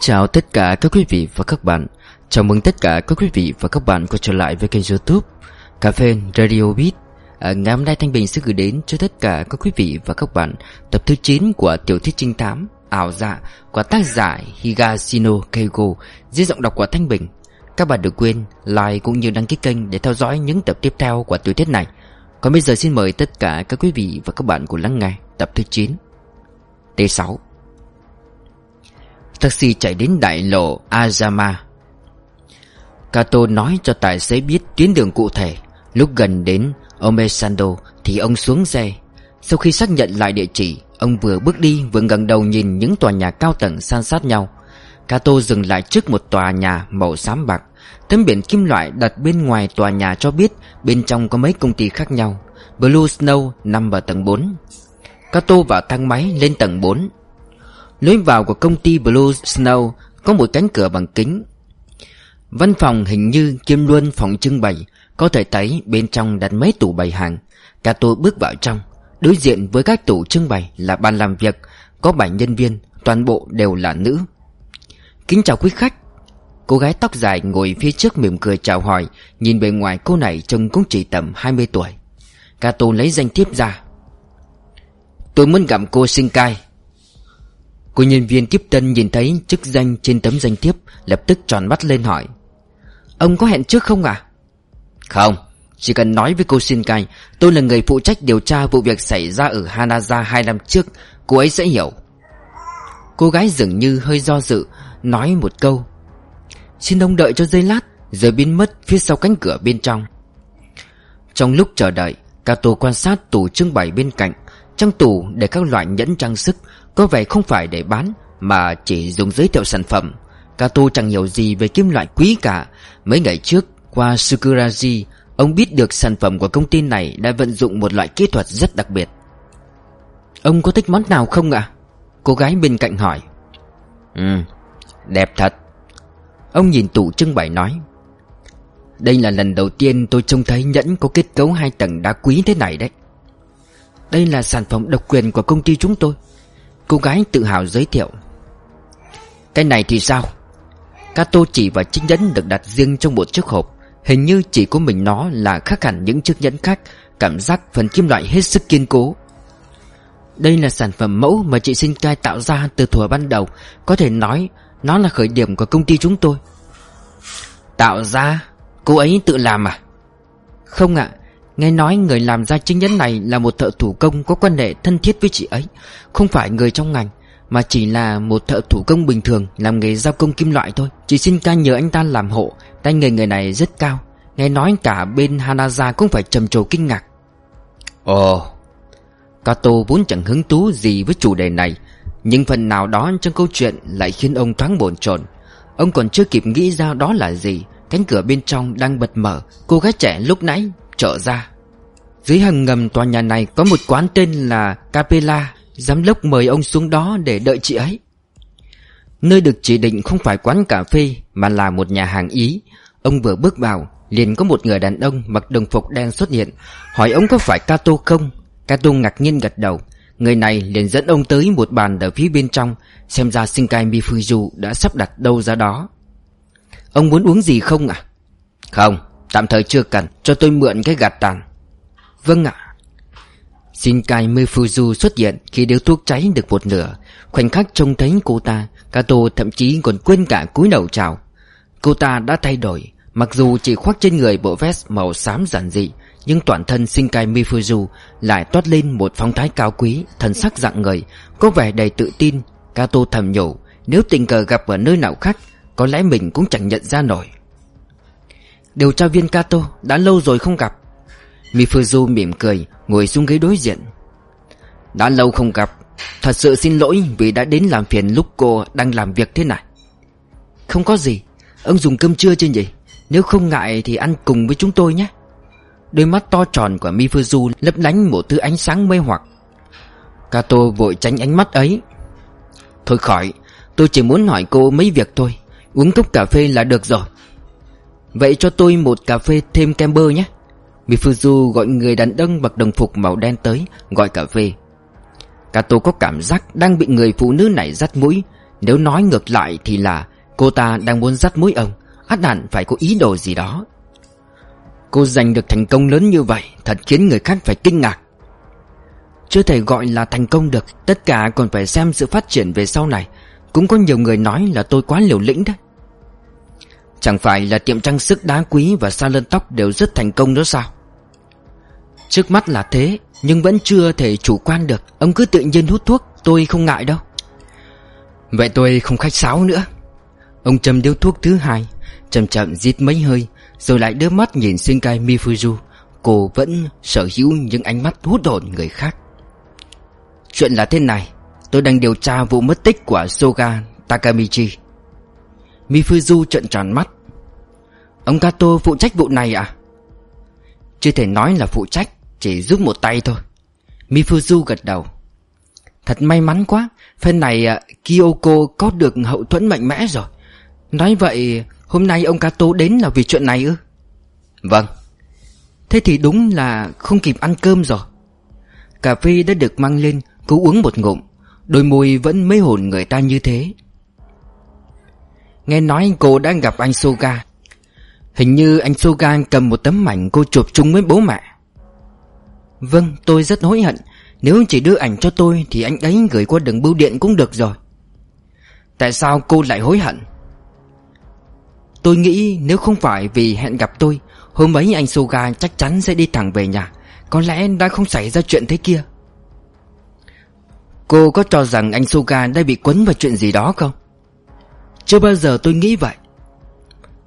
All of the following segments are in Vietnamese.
chào tất cả các quý vị và các bạn. Chào mừng tất cả các quý vị và các bạn quay trở lại với kênh youtube Cà phê Radio Beat. À, Ngày hôm nay Thanh Bình sẽ gửi đến cho tất cả các quý vị và các bạn Tập thứ 9 của tiểu thuyết trinh thám Ảo dạ của tác giả Higashino Keigo Dưới giọng đọc của Thanh Bình. Các bạn đừng quên like cũng như đăng ký kênh để theo dõi những tập tiếp theo của tiểu thuyết này. Còn bây giờ xin mời tất cả các quý vị và các bạn cùng lắng nghe tập thứ 9 T6 Taxi chạy đến đại lộ Azama. Kato nói cho tài xế biết tuyến đường cụ thể. Lúc gần đến Omesando thì ông xuống xe. Sau khi xác nhận lại địa chỉ, Ông vừa bước đi vừa ngẩng đầu nhìn những tòa nhà cao tầng san sát nhau. Kato dừng lại trước một tòa nhà màu xám bạc. Tấm biển kim loại đặt bên ngoài tòa nhà cho biết Bên trong có mấy công ty khác nhau. Blue Snow nằm ở tầng 4 Kato vào thang máy lên tầng 4 Lối vào của công ty Blue Snow có một cánh cửa bằng kính. Văn phòng hình như kiêm luôn phòng trưng bày, Có thể thấy bên trong đặt mấy tủ bày hàng. Kato bước vào trong, Đối diện với các tủ trưng bày là bàn làm việc, Có 7 nhân viên, Toàn bộ đều là nữ. Kính chào quý khách. Cô gái tóc dài ngồi phía trước mỉm cười chào hỏi, Nhìn bề ngoài cô này trông cũng chỉ tầm 20 tuổi. Cato lấy danh thiếp ra. Tôi muốn gặp cô sinh cai Cô nhân viên tiếp tân nhìn thấy chức danh trên tấm danh thiếp, Lập tức tròn mắt lên hỏi. Ông có hẹn trước không à Không, Chỉ cần nói với cô Shinkai Tôi là người phụ trách điều tra vụ việc xảy ra ở Hanaza hai năm trước, Cô ấy sẽ hiểu. Cô gái dường như hơi do dự, Nói một câu. Xin ông đợi cho giây lát Rồi biến mất phía sau cánh cửa bên trong. Trong lúc chờ đợi, Kato quan sát tủ trưng bày bên cạnh trong tủ để các loại nhẫn trang sức, Có vẻ không phải để bán, Mà chỉ dùng giới thiệu sản phẩm. Kato chẳng hiểu gì về kim loại quý cả. Mấy ngày trước, qua Sukuraji, Ông biết được sản phẩm của công ty này Đã vận dụng một loại kỹ thuật rất đặc biệt. Ông có thích món nào không ạ? Cô gái bên cạnh hỏi. Ừ Đẹp thật. Ông nhìn tủ trưng bày nói. Đây là lần đầu tiên tôi trông thấy nhẫn có kết cấu hai tầng đá quý thế này đấy. Đây là sản phẩm độc quyền của công ty chúng tôi. Cô gái tự hào giới thiệu. Cái này thì sao? Kato chỉ vào chiếc nhẫn được đặt riêng trong một chiếc hộp. Hình như chỉ có mình nó là khác hẳn những chiếc nhẫn khác. Cảm giác phần kim loại hết sức kiên cố. Đây là sản phẩm mẫu mà chị sinh cai tạo ra từ thuở ban đầu. Có thể nói, nó là khởi điểm của công ty chúng tôi. Tạo ra? Cô ấy tự làm à? Không ạ. Nghe nói người làm ra chiếc nhẫn này là một thợ thủ công có quan hệ thân thiết với chị ấy Không phải người trong ngành Mà chỉ là một thợ thủ công bình thường Làm nghề giao công kim loại thôi. Chị xin ca nhờ anh ta làm hộ Tay nghề người này rất cao. Nghe nói cả bên Hanaza cũng phải trầm trồ kinh ngạc. Ồ. Kato vốn chẳng hứng thú gì với chủ đề này Nhưng phần nào đó trong câu chuyện lại khiến ông thoáng bồn chồn. Ông còn chưa kịp nghĩ ra đó là gì Cánh cửa bên trong đang bật mở. Cô gái trẻ lúc nãy trở ra. Dưới hầm ngầm tòa nhà này có một quán tên là Capella Giám đốc mời ông xuống đó để đợi chị ấy. Nơi được chỉ định không phải quán cà phê Mà là một nhà hàng Ý. Ông vừa bước vào Liền có một người đàn ông mặc đồng phục đen xuất hiện Hỏi ông có phải Cato không? Cato ngạc nhiên gật đầu. Người này liền dẫn ông tới một bàn ở phía bên trong Xem ra Shinkai Mifuju đã sắp đặt đâu ra đó. Ông muốn uống gì không ạ? Không, tạm thời chưa cần, Cho tôi mượn cái gạt tàn Vâng ạ. Shinkai Mifuju xuất hiện khi điếu thuốc cháy được một nửa Khoảnh khắc trông thấy cô ta, Kato thậm chí còn quên cả cúi đầu chào. Cô ta đã thay đổi, Mặc dù chỉ khoác trên người bộ vest màu xám giản dị, Nhưng toàn thân Shinkai Mifuju Lại toát lên một phong thái cao quý, Thần sắc dạng người, Có vẻ đầy tự tin. Kato thầm nhủ, Nếu tình cờ gặp ở nơi nào khác, Có lẽ mình cũng chẳng nhận ra nổi. Điều tra viên Kato Đã lâu rồi không gặp. Mifuzu mỉm cười, Ngồi xuống ghế đối diện. Đã lâu không gặp, Thật sự xin lỗi vì đã đến làm phiền lúc cô đang làm việc thế này. Không có gì, Ông dùng cơm trưa chưa nhỉ? Nếu không ngại thì ăn cùng với chúng tôi nhé. Đôi mắt to tròn của Mifuzu lấp lánh một thứ ánh sáng mê hoặc. Kato vội tránh ánh mắt ấy. Thôi khỏi, Tôi chỉ muốn hỏi cô mấy việc thôi. Uống cốc cà phê là được rồi. Vậy cho tôi một cà phê thêm kem bơ nhé. Mifuzu gọi người đàn ông mặc đồng phục màu đen tới, Gọi cà phê. Kato có cảm giác đang bị người phụ nữ này dắt mũi. Nếu nói ngược lại thì là, Cô ta đang muốn dắt mũi ông. Ắt hẳn phải có ý đồ gì đó. Cô giành được thành công lớn như vậy, Thật khiến người khác phải kinh ngạc. Chưa thể gọi là thành công được, Tất cả còn phải xem sự phát triển về sau này. Cũng có nhiều người nói là tôi quá liều lĩnh đấy Chẳng phải là tiệm trang sức đá quý và salon tóc đều rất thành công đó sao? Trước mắt là thế, Nhưng vẫn chưa thể chủ quan được. Ông cứ tự nhiên hút thuốc, Tôi không ngại đâu. Vậy tôi không khách sáo nữa. Ông châm điếu thuốc thứ hai, Chậm chậm rít mấy hơi, Rồi lại đưa mắt nhìn Shinkai Mifuzu. Cô vẫn sở hữu những ánh mắt hút hồn người khác. Chuyện là thế này, Tôi đang điều tra vụ mất tích của Soga Takamichi. Mifuzu trợn tròn mắt. Ông Kato phụ trách vụ này à? Chưa thể nói là phụ trách Chỉ giúp một tay thôi. Mifuzu gật đầu. Thật may mắn quá Phen này à, Kyoko có được hậu thuẫn mạnh mẽ rồi. Nói vậy Hôm nay ông Kato đến là vì chuyện này ư? Vâng. Thế thì đúng là không kịp ăn cơm rồi. Cà phê đã được mang lên Cứ uống một ngụm. Đôi môi vẫn mấy hồn người ta như thế Nghe nói anh cô đã gặp anh Soga. Hình như anh Soga cầm một tấm ảnh cô chụp chung với bố mẹ. Vâng tôi rất hối hận. Nếu chỉ đưa ảnh cho tôi Thì anh ấy gửi qua đường bưu điện cũng được rồi. Tại sao cô lại hối hận? Tôi nghĩ nếu không phải vì hẹn gặp tôi, Hôm ấy anh Soga chắc chắn sẽ đi thẳng về nhà. Có lẽ đã không xảy ra chuyện thế kia. Cô có cho rằng anh Soga đã bị quấn vào chuyện gì đó không? Chưa bao giờ tôi nghĩ vậy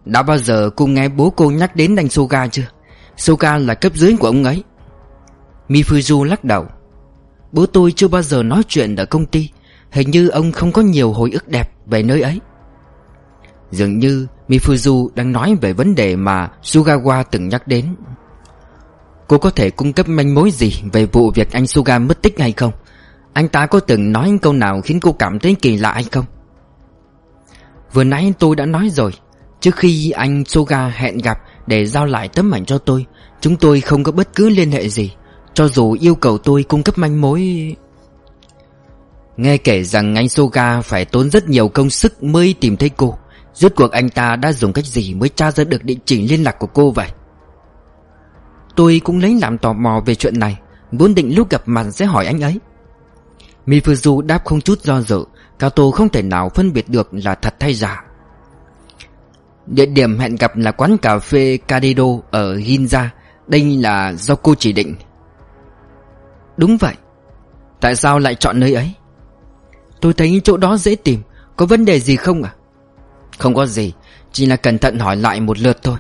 Đã bao giờ cô nghe bố cô nhắc đến anh Soga chưa? Soga là cấp dưới của ông ấy Mifuzu lắc đầu Bố tôi chưa bao giờ nói chuyện ở công ty Hình như ông không có nhiều hồi ức đẹp về nơi ấy Dường như Mifuzu đang nói về vấn đề mà Sugawa từng nhắc đến Cô có thể cung cấp manh mối gì về vụ việc anh Suga mất tích hay không? Anh ta có từng nói câu nào khiến cô cảm thấy kỳ lạ hay không? Vừa nãy tôi đã nói rồi, Trước khi anh Soga hẹn gặp để giao lại tấm ảnh cho tôi, Chúng tôi không có bất cứ liên hệ gì, Cho dù yêu cầu tôi cung cấp manh mối. Nghe kể rằng anh Soga phải tốn rất nhiều công sức mới tìm thấy cô, Rốt cuộc anh ta đã dùng cách gì mới tra ra được địa chỉ liên lạc của cô vậy? Tôi cũng lấy làm tò mò về chuyện này, Vốn định lúc gặp mặt sẽ hỏi anh ấy. Mifuzu đáp không chút do dự. Kato không thể nào phân biệt được là thật hay giả. Địa điểm hẹn gặp là quán cà phê Cadido ở Ginza. Đây là do cô chỉ định. Đúng vậy. Tại sao lại chọn nơi ấy? Tôi thấy chỗ đó dễ tìm. Có vấn đề gì không à không có gì. Chỉ là cẩn thận hỏi lại một lượt thôi.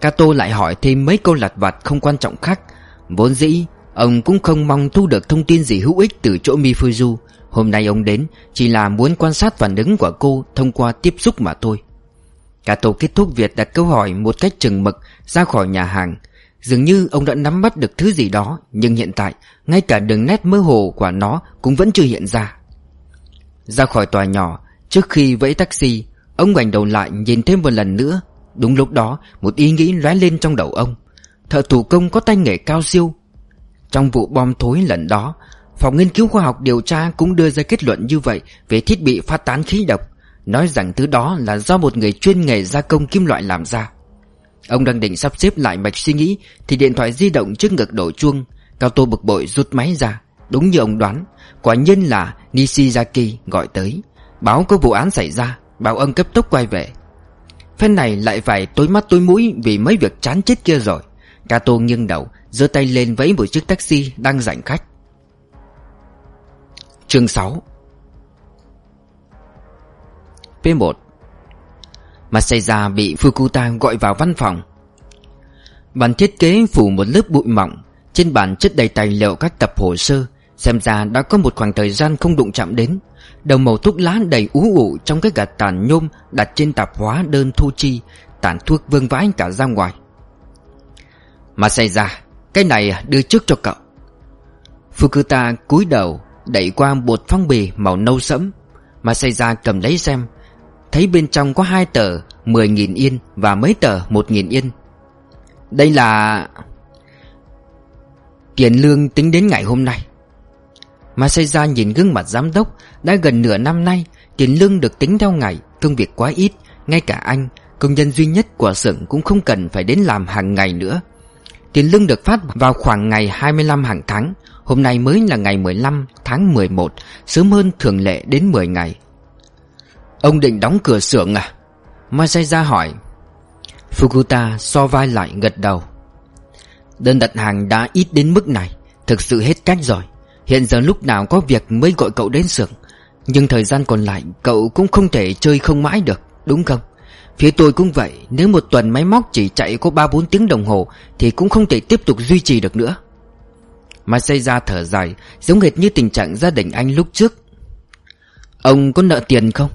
Cato lại hỏi thêm mấy câu lặt vặt không quan trọng khác. Vốn dĩ, Ông cũng không mong thu được thông tin gì hữu ích từ chỗ Mifuzu. Hôm nay ông đến Chỉ là muốn quan sát phản ứng của cô Thông qua tiếp xúc mà thôi. Kato kết thúc việc đặt câu hỏi một cách chừng mực Ra khỏi nhà hàng. Dường như ông đã nắm bắt được thứ gì đó, Nhưng hiện tại, Ngay cả đường nét mơ hồ của nó Cũng vẫn chưa hiện ra. Ra khỏi tòa nhỏ, Trước khi vẫy taxi, Ông ngoảnh đầu lại nhìn thêm một lần nữa. Đúng lúc đó, một ý nghĩ lóe lên trong đầu ông. Thợ thủ công có tay nghề cao siêu. Trong vụ bom thối lần đó Phòng nghiên cứu khoa học điều tra cũng đưa ra kết luận như vậy Về thiết bị phát tán khí độc, Nói rằng thứ đó là do một người chuyên nghề gia công kim loại làm ra. Ông đang định sắp xếp lại mạch suy nghĩ Thì điện thoại di động trước ngực đổ chuông, Cao Tô bực bội rút máy ra. Đúng như ông đoán, Quả nhiên là Nishizaki gọi tới. Báo có vụ án xảy ra, Bảo ông cấp tốc quay về. Phen này lại phải tối mắt tối mũi Vì mấy việc chán chết kia rồi. Cato nghiêng đầu, giơ tay lên vẫy một chiếc taxi đang rảnh khách. Chương 6 P1 Masaya bị Fukuta gọi vào văn phòng. Bàn thiết kế phủ một lớp bụi mỏng. Trên bàn chất đầy tài liệu các tập hồ sơ. Xem ra đã có một khoảng thời gian không đụng chạm đến. Đầu màu thuốc lá đầy ú ủ trong cái gạt tàn nhôm đặt trên tạp hóa đơn thu chi, Tàn thuốc vương vãi cả ra ngoài. Mà xảy ra, Cái này đưa trước cho cậu. Fukuta cúi đầu Đẩy qua bột phong bì màu nâu sẫm, Mà xây ra cầm lấy xem. Thấy bên trong có hai tờ 10.000 yên và mấy tờ 1.000 yên. Đây là Tiền lương tính đến ngày hôm nay. Mà Sayja nhìn gương mặt giám đốc, Đã gần nửa năm nay, Tiền lương được tính theo ngày, Công việc quá ít. Ngay cả anh, Công nhân duy nhất của xưởng cũng không cần phải đến làm hàng ngày nữa. Tiền lương được phát vào khoảng ngày 25 hàng tháng. Hôm nay mới là ngày 15 tháng 11 Sớm hơn thường lệ đến 10 ngày. Ông định đóng cửa xưởng à? Masaya hỏi. Fukuta so vai lại gật đầu. Đơn đặt hàng đã ít đến mức này, Thực sự hết cách rồi. Hiện giờ lúc nào có việc mới gọi cậu đến xưởng, Nhưng thời gian còn lại, Cậu cũng không thể chơi không mãi được, Đúng không? Phía tôi cũng vậy Nếu một tuần máy móc chỉ chạy có 3-4 tiếng đồng hồ Thì cũng không thể tiếp tục duy trì được nữa. Masaya thở dài Giống hệt như tình trạng gia đình anh lúc trước. Ông có nợ tiền không?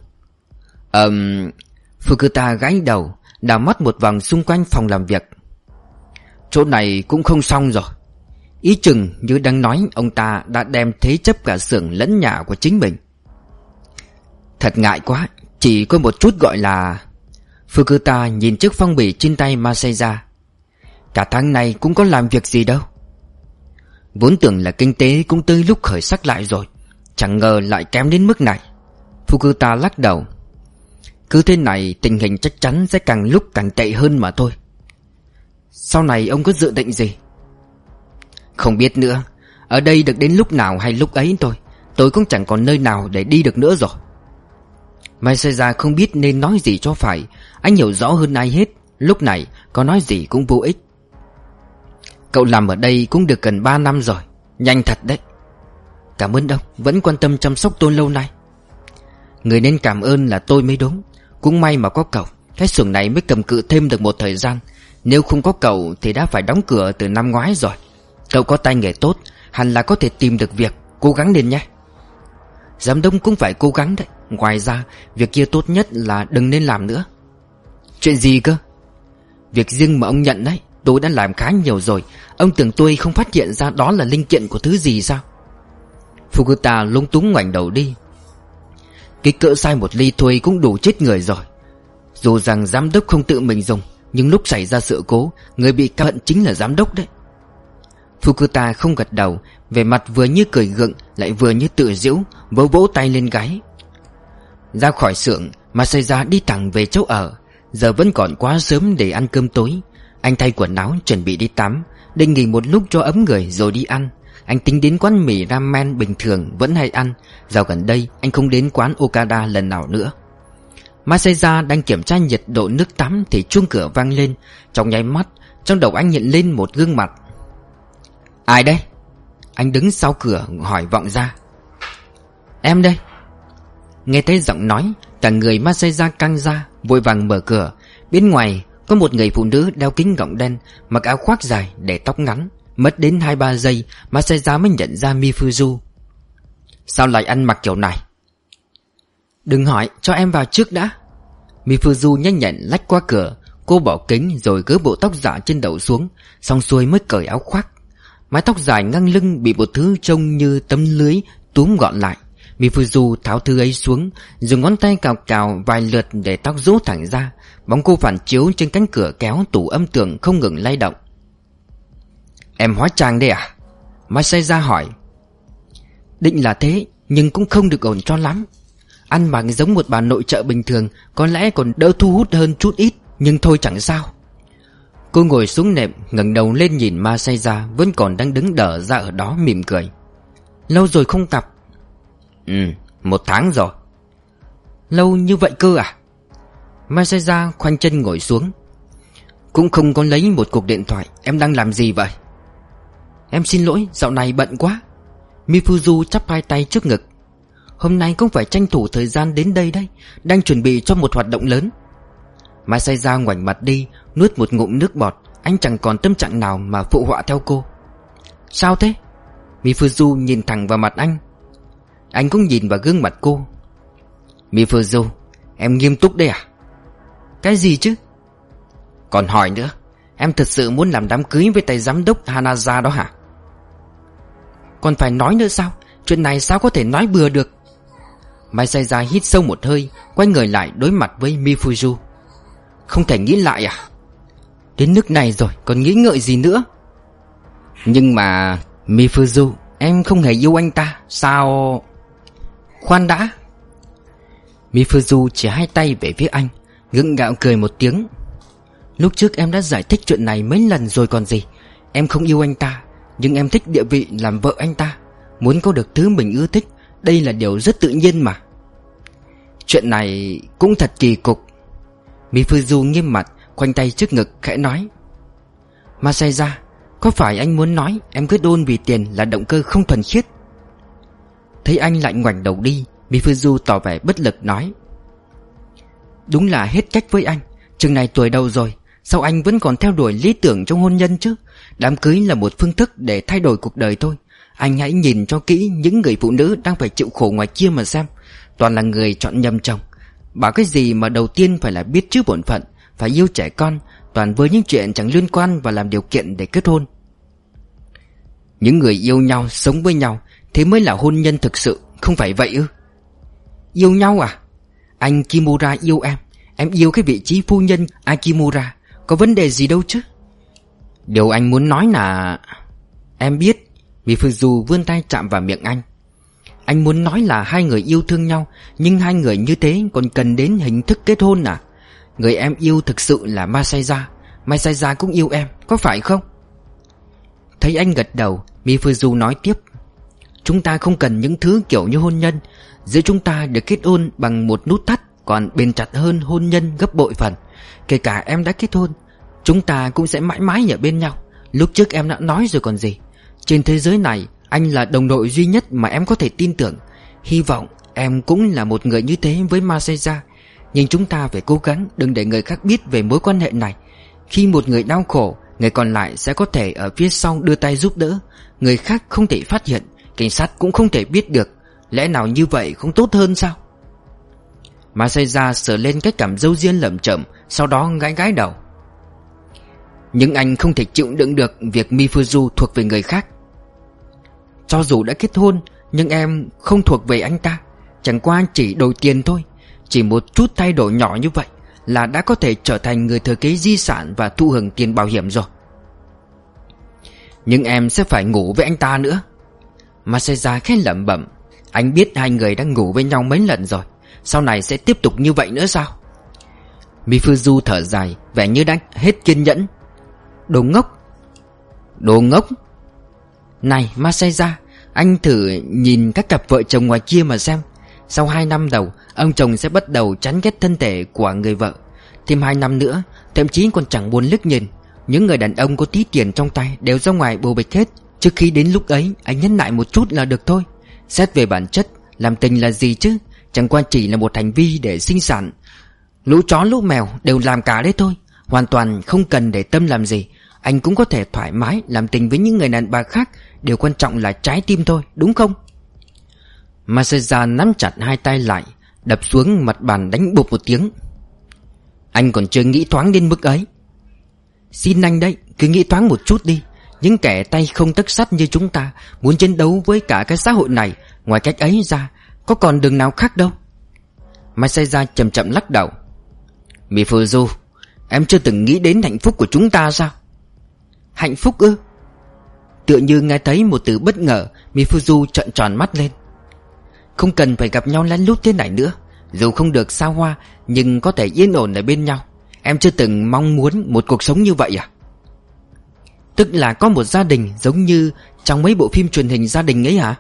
Ờm... Um, Fukuta gãi đầu Đào mắt một vòng xung quanh phòng làm việc. Chỗ này cũng không xong rồi. Ý chừng như đang nói ông ta đã đem thế chấp cả xưởng lẫn nhà của chính mình. Thật ngại quá Chỉ có một chút gọi là Fukuta nhìn chiếc phong bì trên tay Masaya. Cả tháng này cũng có làm việc gì đâu. Vốn tưởng là kinh tế cũng tới lúc khởi sắc lại rồi, Chẳng ngờ lại kém đến mức này. Fukuta lắc đầu. Cứ thế này, tình hình chắc chắn sẽ càng lúc càng tệ hơn mà thôi. Sau này ông có dự định gì? Không biết nữa. Ở đây được đến lúc nào hay lúc ấy thôi. Tôi cũng chẳng còn nơi nào để đi được nữa rồi. Maisaya không biết nên nói gì cho phải. Anh hiểu rõ hơn ai hết. Lúc này, có nói gì cũng vô ích. Cậu làm ở đây cũng được gần 3 năm rồi. Nhanh thật đấy. Cảm ơn ông. Vẫn quan tâm chăm sóc tôi lâu nay. Người nên cảm ơn là tôi mới đúng. Cũng may mà có cậu. Cái xưởng này mới cầm cự thêm được một thời gian. Nếu không có cậu thì đã phải đóng cửa từ năm ngoái rồi. Cậu có tay nghề tốt, Hẳn là có thể tìm được việc. Cố gắng lên nhé. Giám đốc cũng phải cố gắng đấy. Ngoài ra, Việc kia tốt nhất là đừng nên làm nữa. Chuyện gì cơ? Việc riêng mà ông nhận đấy, Tôi đã làm khá nhiều rồi. Ông tưởng tôi không phát hiện ra đó là linh kiện của thứ gì sao? Fukuta lung túng ngoảnh đầu đi. Cái cỡ sai một ly thôi cũng đủ chết người rồi. Dù rằng giám đốc không tự mình dùng, Nhưng lúc xảy ra sự cố, Người bị căm hận chính là giám đốc đấy. Fukuta không gật đầu Về mặt vừa như cười gượng, Lại vừa như tự giễu, Vỗ vỗ tay lên gáy Ra khỏi xưởng Masaya đi thẳng về chỗ ở. Giờ vẫn còn quá sớm để ăn cơm tối. Anh thay quần áo, chuẩn bị đi tắm, Định nghỉ một lúc cho ấm người rồi đi ăn. Anh tính đến quán mì ramen bình thường vẫn hay ăn. Dạo gần đây, anh không đến quán Okada lần nào nữa. Masaya đang kiểm tra nhiệt độ nước tắm Thì chuông cửa vang lên. Trong nháy mắt, Trong đầu anh nhận lên một gương mặt. Ai đây? Anh đứng sau cửa, hỏi vọng ra. Em đây. Nghe thấy giọng nói, Cả người Masaya căng ra. Vội vàng mở cửa. Bên ngoài, có một người phụ nữ đeo kính gọng đen, Mặc áo khoác dài để tóc ngắn. Mất đến 2-3 giây Masaya mới nhận ra Mifuzu. Sao lại ăn mặc kiểu này? Đừng hỏi, cho em vào trước đã. Mifuzu nhanh nhẹn lách qua cửa. Cô bỏ kính rồi gỡ bộ tóc giả trên đầu xuống, Xong xuôi mới cởi áo khoác. Mái tóc dài ngang lưng bị một thứ trông như tấm lưới túm gọn lại. Mifuzu tháo thư ấy xuống, Dùng ngón tay cào cào vài lượt để tóc rũ thẳng ra. Bóng cô phản chiếu trên cánh cửa kéo tủ âm tường không ngừng lay động. Em hóa trang đây à? Masaya hỏi. Định là thế, Nhưng cũng không được ổn cho lắm. Ăn mặc giống một bà nội trợ bình thường, Có lẽ còn đỡ thu hút hơn chút ít, Nhưng thôi chẳng sao. Cô ngồi xuống nệm, ngẩng đầu lên nhìn Masaya, Vẫn còn đang đứng đờ ra ở đó mỉm cười. Lâu rồi không gặp Ừ một tháng rồi. Lâu như vậy cơ à? Masaya khoanh chân ngồi xuống. Cũng không có lấy một cuộc điện thoại, Em đang làm gì vậy? Em xin lỗi, dạo này bận quá. Mifuzu chắp hai tay trước ngực. Hôm nay cũng phải tranh thủ thời gian đến đây đây, Đang chuẩn bị cho một hoạt động lớn. Masaya ngoảnh mặt đi, Nuốt một ngụm nước bọt, Anh chẳng còn tâm trạng nào mà phụ họa theo cô. Sao thế? Mifuzu nhìn thẳng vào mặt anh. Anh cũng nhìn vào gương mặt cô. Mifuzu Em nghiêm túc đây à? Cái gì chứ? Còn hỏi nữa, Em thật sự muốn làm đám cưới với tay giám đốc Hanaza đó hả? Còn phải nói nữa sao? Chuyện này sao có thể nói bừa được? Mai Sai hít sâu một hơi, Quay người lại đối mặt với Mifuzu Không thể nghĩ lại à? Đến nước này rồi, còn nghĩ ngợi gì nữa? Nhưng mà Mifuzu Em không hề yêu anh ta. Sao Khoan đã. Mifuzu chỉ hai tay về phía anh Gượng gạo cười một tiếng. Lúc trước em đã giải thích chuyện này mấy lần rồi còn gì. Em không yêu anh ta, Nhưng em thích địa vị làm vợ anh ta. Muốn có được thứ mình ưa thích, Đây là điều rất tự nhiên mà. Chuyện này cũng thật kỳ cục. Mifuzu nghiêm mặt, Khoanh tay trước ngực, khẽ nói. Masaya, Có phải anh muốn nói Em kết hôn vì tiền là động cơ không thuần khiết? Thấy anh lại ngoảnh đầu đi Mifuzu tỏ vẻ bất lực nói. Đúng là hết cách với anh Chừng này tuổi đầu rồi Sao anh vẫn còn theo đuổi lý tưởng trong hôn nhân chứ? Đám cưới là một phương thức để thay đổi cuộc đời thôi. Anh hãy nhìn cho kỹ những người phụ nữ đang phải chịu khổ ngoài kia mà xem. Toàn là người chọn nhầm chồng. Bảo cái gì mà đầu tiên phải là biết trước bổn phận Phải yêu trẻ con Toàn với những chuyện chẳng liên quan và làm điều kiện để kết hôn. Những người yêu nhau, sống với nhau Thế mới là hôn nhân thực sự, Không phải vậy ư? Yêu nhau à? Anh Kimura yêu em. Em yêu cái vị trí phu nhân Akimura. Có vấn đề gì đâu chứ? Điều anh muốn nói là, Em biết, Mifuzu vươn tay chạm vào miệng anh. Anh muốn nói là hai người yêu thương nhau, Nhưng hai người như thế còn cần đến hình thức kết hôn à? Người em yêu thực sự là Masaya. Masaya cũng yêu em, Có phải không? Thấy anh gật đầu, Mifuzu nói tiếp. Chúng ta không cần những thứ kiểu như hôn nhân. Giữa chúng ta được kết hôn bằng một nút thắt, Còn bền chặt hơn hôn nhân gấp bội phần. Kể cả em đã kết hôn, Chúng ta cũng sẽ mãi mãi ở bên nhau. Lúc trước em đã nói rồi còn gì. Trên thế giới này, Anh là đồng đội duy nhất mà em có thể tin tưởng. Hy vọng em cũng là một người như thế với Masaya Nhưng chúng ta phải cố gắng, Đừng để người khác biết về mối quan hệ này. Khi một người đau khổ, Người còn lại sẽ có thể ở phía sau đưa tay giúp đỡ. Người khác không thể phát hiện. Cảnh sát cũng không thể biết được, Lẽ nào như vậy không tốt hơn sao? Masaya sờ lên cái cảm dâu riêng lẩm chậm Sau đó gãi gãi đầu. Nhưng anh không thể chịu đựng được Việc Mifuzu thuộc về người khác. Cho dù đã kết hôn, Nhưng em không thuộc về anh ta. Chẳng qua chỉ đổi tiền thôi. Chỉ một chút thay đổi nhỏ như vậy Là đã có thể trở thành người thừa kế di sản Và thu hưởng tiền bảo hiểm rồi. Nhưng em sẽ phải ngủ với anh ta nữa. Masaya khẽ lẩm bẩm. Anh biết hai người đang ngủ với nhau mấy lần rồi, Sau này sẽ tiếp tục như vậy nữa sao? Mifuzu thở dài, Vẻ như đang hết kiên nhẫn. Đồ ngốc! Đồ ngốc! Này Masaya Anh thử nhìn các cặp vợ chồng ngoài kia mà xem. Sau hai năm đầu, Ông chồng sẽ bắt đầu chán ghét thân thể của người vợ. Thêm hai năm nữa, Thậm chí còn chẳng buồn liếc nhìn. Những người đàn ông có tí tiền trong tay Đều ra ngoài bồ bịch hết. Trước khi đến lúc ấy, anh nhấn lại một chút là được thôi. Xét về bản chất, Làm tình là gì chứ? Chẳng qua chỉ là một hành vi để sinh sản. Lũ chó, lũ mèo đều làm cả đấy thôi. Hoàn toàn không cần để tâm làm gì. Anh cũng có thể thoải mái Làm tình với những người đàn bà khác. Điều quan trọng là trái tim thôi, đúng không? Masaya nắm chặt hai tay lại, Đập xuống mặt bàn đánh bụp một tiếng. Anh còn chưa nghĩ thoáng đến mức ấy. Xin anh đấy, Cứ nghĩ thoáng một chút đi những kẻ tay không tất sắt như chúng ta Muốn chiến đấu với cả cái xã hội này, Ngoài cách ấy ra, Có còn đường nào khác đâu? Mai say gia chậm chậm lắc đầu. Mifuzu, Em chưa từng nghĩ đến hạnh phúc của chúng ta sao? Hạnh phúc ư? Tựa như nghe thấy một từ bất ngờ, Mifuzu trợn tròn mắt lên. Không cần phải gặp nhau lén lút thế này nữa, Dù không được xa hoa, Nhưng có thể yên ổn ở bên nhau. Em chưa từng mong muốn một cuộc sống như vậy à? Tức là có một gia đình giống như trong mấy bộ phim truyền hình gia đình ấy hả?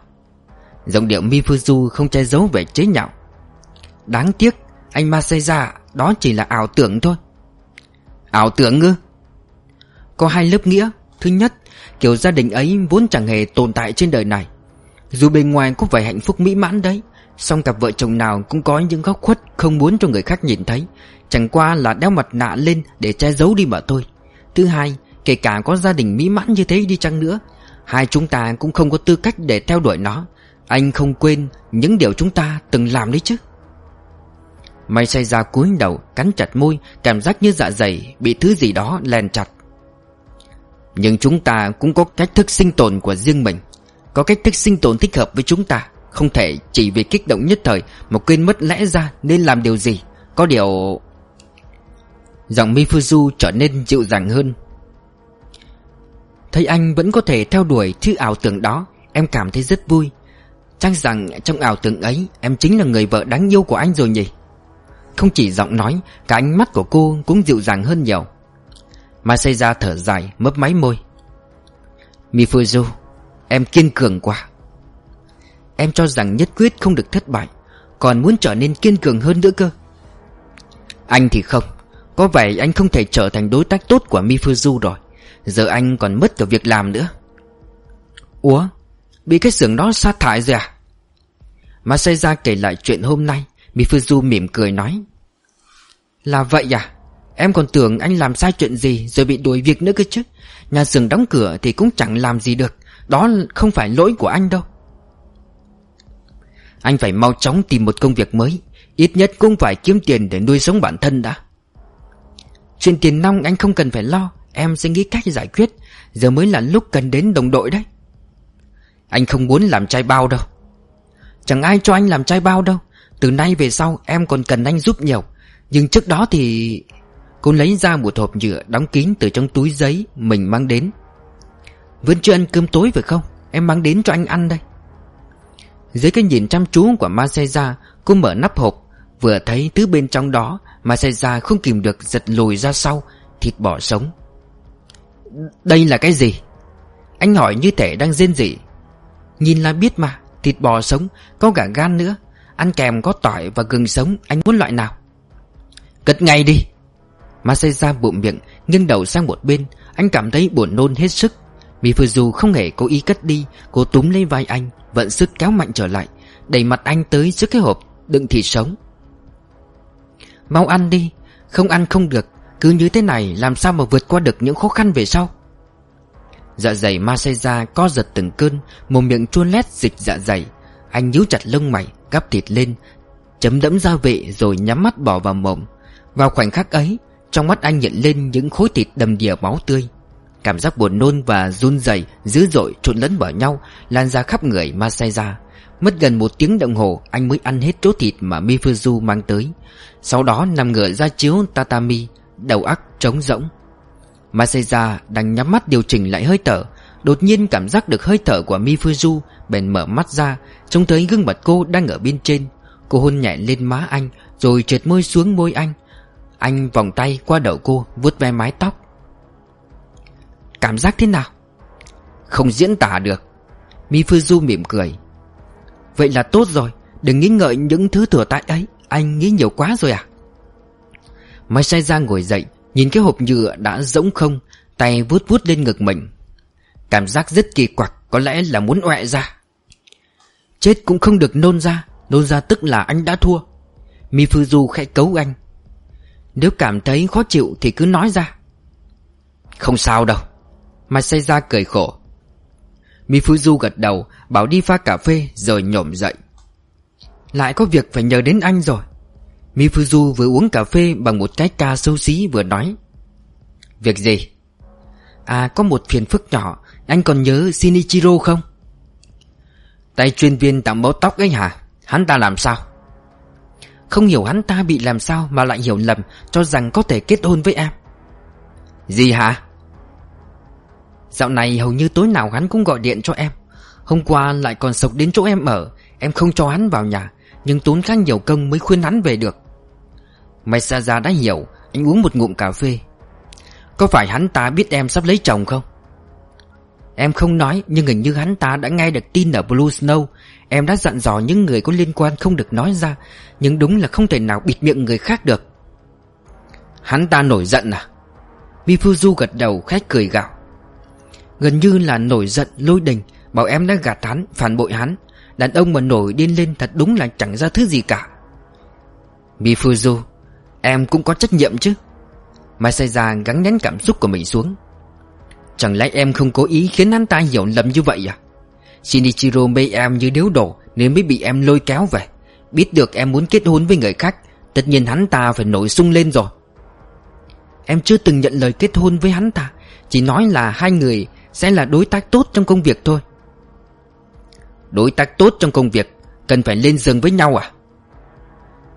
Giọng điệu Mifuzu không che giấu vẻ chế nhạo. Đáng tiếc, Anh Masaya, đó chỉ là ảo tưởng thôi. Ảo tưởng ngư Có hai lớp nghĩa. Thứ nhất, Kiểu gia đình ấy vốn chẳng hề tồn tại trên đời này. Dù bên ngoài có vẻ hạnh phúc mỹ mãn đấy, song cặp vợ chồng nào cũng có những góc khuất Không muốn cho người khác nhìn thấy. Chẳng qua là đeo mặt nạ lên Để che giấu đi mà thôi. Thứ hai Kể cả có gia đình mỹ mãn như thế đi chăng nữa, Hai chúng ta cũng không có tư cách để theo đuổi nó. Anh không quên những điều chúng ta từng làm đấy chứ? Mày say ra cúi đầu, Cắn chặt môi, Cảm giác như dạ dày Bị thứ gì đó lèn chặt. Nhưng chúng ta cũng có cách thức sinh tồn của riêng mình. Có cách thức sinh tồn thích hợp với chúng ta, Không thể chỉ vì kích động nhất thời Mà quên mất lẽ ra nên làm điều gì. Có điều, Giọng Mifuzu trở nên dịu dàng hơn. Thấy anh vẫn có thể theo đuổi thứ ảo tưởng đó, Em cảm thấy rất vui. Chắc rằng trong ảo tưởng ấy, Em chính là người vợ đáng yêu của anh rồi nhỉ? Không chỉ giọng nói, Cả ánh mắt của cô cũng dịu dàng hơn nhiều. Masaya thở dài, mấp máy môi. Mifuzu, Em kiên cường quá. Em cho rằng nhất quyết không được thất bại, Còn muốn trở nên kiên cường hơn nữa cơ. Anh thì không, Có vẻ anh không thể trở thành đối tác tốt của Mifuzu rồi. Giờ anh còn mất cả việc làm nữa. Ủa Bị cái xưởng đó sa thải rồi à? Masaya kể lại chuyện hôm nay, Mifuzu mỉm cười nói. Là vậy à? Em còn tưởng anh làm sai chuyện gì Rồi bị đuổi việc nữa cơ chứ? Nhà xưởng đóng cửa thì cũng chẳng làm gì được. Đó không phải lỗi của anh đâu. Anh phải mau chóng tìm một công việc mới. Ít nhất cũng phải kiếm tiền để nuôi sống bản thân đã. Chuyện tiền nong anh không cần phải lo. Em sẽ nghĩ cách giải quyết. Giờ mới là lúc cần đến đồng đội đấy. Anh không muốn làm trai bao đâu. Chẳng ai cho anh làm trai bao đâu. Từ nay về sau, em còn cần anh giúp nhiều. Nhưng trước đó thì Cô lấy ra một hộp nhựa đóng kín từ trong túi giấy Mình mang đến. Vẫn chưa ăn cơm tối phải không? Em mang đến cho anh ăn đây. Dưới cái nhìn chăm chú của Maseja Cô mở nắp hộp. Vừa thấy thứ bên trong đó Maseja không kìm được giật lùi ra sau, Thịt bò sống. Đây là cái gì? Anh hỏi như thể đang rên rỉ. Nhìn là biết mà, Thịt bò sống, Có cả gan nữa. Ăn kèm có tỏi và gừng sống, Anh muốn loại nào? Cất ngay đi. Masaya bụng miệng, Nghiêng đầu sang một bên. Anh cảm thấy buồn nôn hết sức. Mifuzu không hề cố ý cất đi Cô túm lấy vai anh, Vận sức kéo mạnh trở lại, Đẩy mặt anh tới trước cái hộp Đựng thịt sống. Mau ăn đi, Không ăn không được. Cứ như thế này, làm sao mà vượt qua được những khó khăn về sau? Dạ dày Masaya co giật từng cơn Mồm miệng chua lét dịch dạ dày. Anh nhíu chặt lông mày, Gắp thịt lên, Chấm đẫm gia vị rồi nhắm mắt bỏ vào mồm. Vào khoảnh khắc ấy, Trong mắt anh hiện lên những khối thịt đầm đìa máu tươi. Cảm giác buồn nôn và run rẩy, dữ dội trộn lẫn vào nhau, Lan ra khắp người Masaya. Mất gần một tiếng đồng hồ, Anh mới ăn hết chỗ thịt mà Mifuzu mang tới. Sau đó nằm ngửa ra chiếu tatami. Đầu óc trống rỗng. Masaya đang nhắm mắt điều chỉnh lại hơi thở, Đột nhiên cảm giác được hơi thở của Mifuzu Bèn mở mắt ra, Trông thấy gương mặt cô đang ở bên trên. Cô hôn nhẹ lên má anh, Rồi trượt môi xuống môi anh. Anh vòng tay qua đầu cô, vuốt ve mái tóc. Cảm giác thế nào? Không diễn tả được. Mifuzu mỉm cười. Vậy là tốt rồi, Đừng nghĩ ngợi những thứ thừa tại ấy, Anh nghĩ nhiều quá rồi à? Mai sai ra ngồi dậy, Nhìn cái hộp nhựa đã rỗng không, Tay vuốt vuốt lên ngực mình. Cảm giác rất kỳ quặc, Có lẽ là muốn ọe ra. Chết cũng không được nôn ra Nôn ra tức là anh đã thua. Mifuzu khẽ cấu anh. Nếu cảm thấy khó chịu thì cứ nói ra. Không sao đâu. Masaya cười khổ. Mifuzu gật đầu, Bảo đi pha cà phê rồi nhổm dậy. Lại có việc phải nhờ đến anh rồi. Mifuzu vừa uống cà phê bằng một cái ca xấu xí vừa nói Việc gì? À có một phiền phức nhỏ Anh còn nhớ Shinichiro không? Tay chuyên viên tạm bó tóc ấy hả? Hắn ta làm sao? Không hiểu hắn ta bị làm sao mà lại hiểu lầm, Cho rằng có thể kết hôn với em Gì hả? Dạo này hầu như tối nào hắn cũng gọi điện cho em Hôm qua lại còn sộc đến chỗ em ở Em không cho hắn vào nhà, Nhưng tốn khá nhiều công mới khuyên hắn về được May xa ra đã hiểu Anh uống một ngụm cà phê. Có phải hắn ta biết em sắp lấy chồng không? Em không nói Nhưng hình như hắn ta đã nghe được tin ở Blue Snow. Em đã dặn dò những người có liên quan không được nói ra Nhưng đúng là không thể nào bịt miệng người khác được. Hắn ta nổi giận à? Mifuzu gật đầu khách cười gạo Gần như là nổi giận lôi đình Bảo em đã gạt hắn, phản bội hắn. Đàn ông mà nổi điên lên thật đúng là chẳng ra thứ gì cả. Mifuzu Em cũng có trách nhiệm chứ. Mai Masaya gắn nén cảm xúc của mình xuống. Chẳng lẽ em không cố ý khiến hắn ta hiểu lầm như vậy à? Shinichiro mê em như điếu đổ Nên mới bị em lôi kéo về. Biết được em muốn kết hôn với người khác, Tất nhiên hắn ta phải nổi sung lên rồi. Em chưa từng nhận lời kết hôn với hắn ta, Chỉ nói là hai người Sẽ là đối tác tốt trong công việc thôi. Đối tác tốt trong công việc, Cần phải lên giường với nhau à?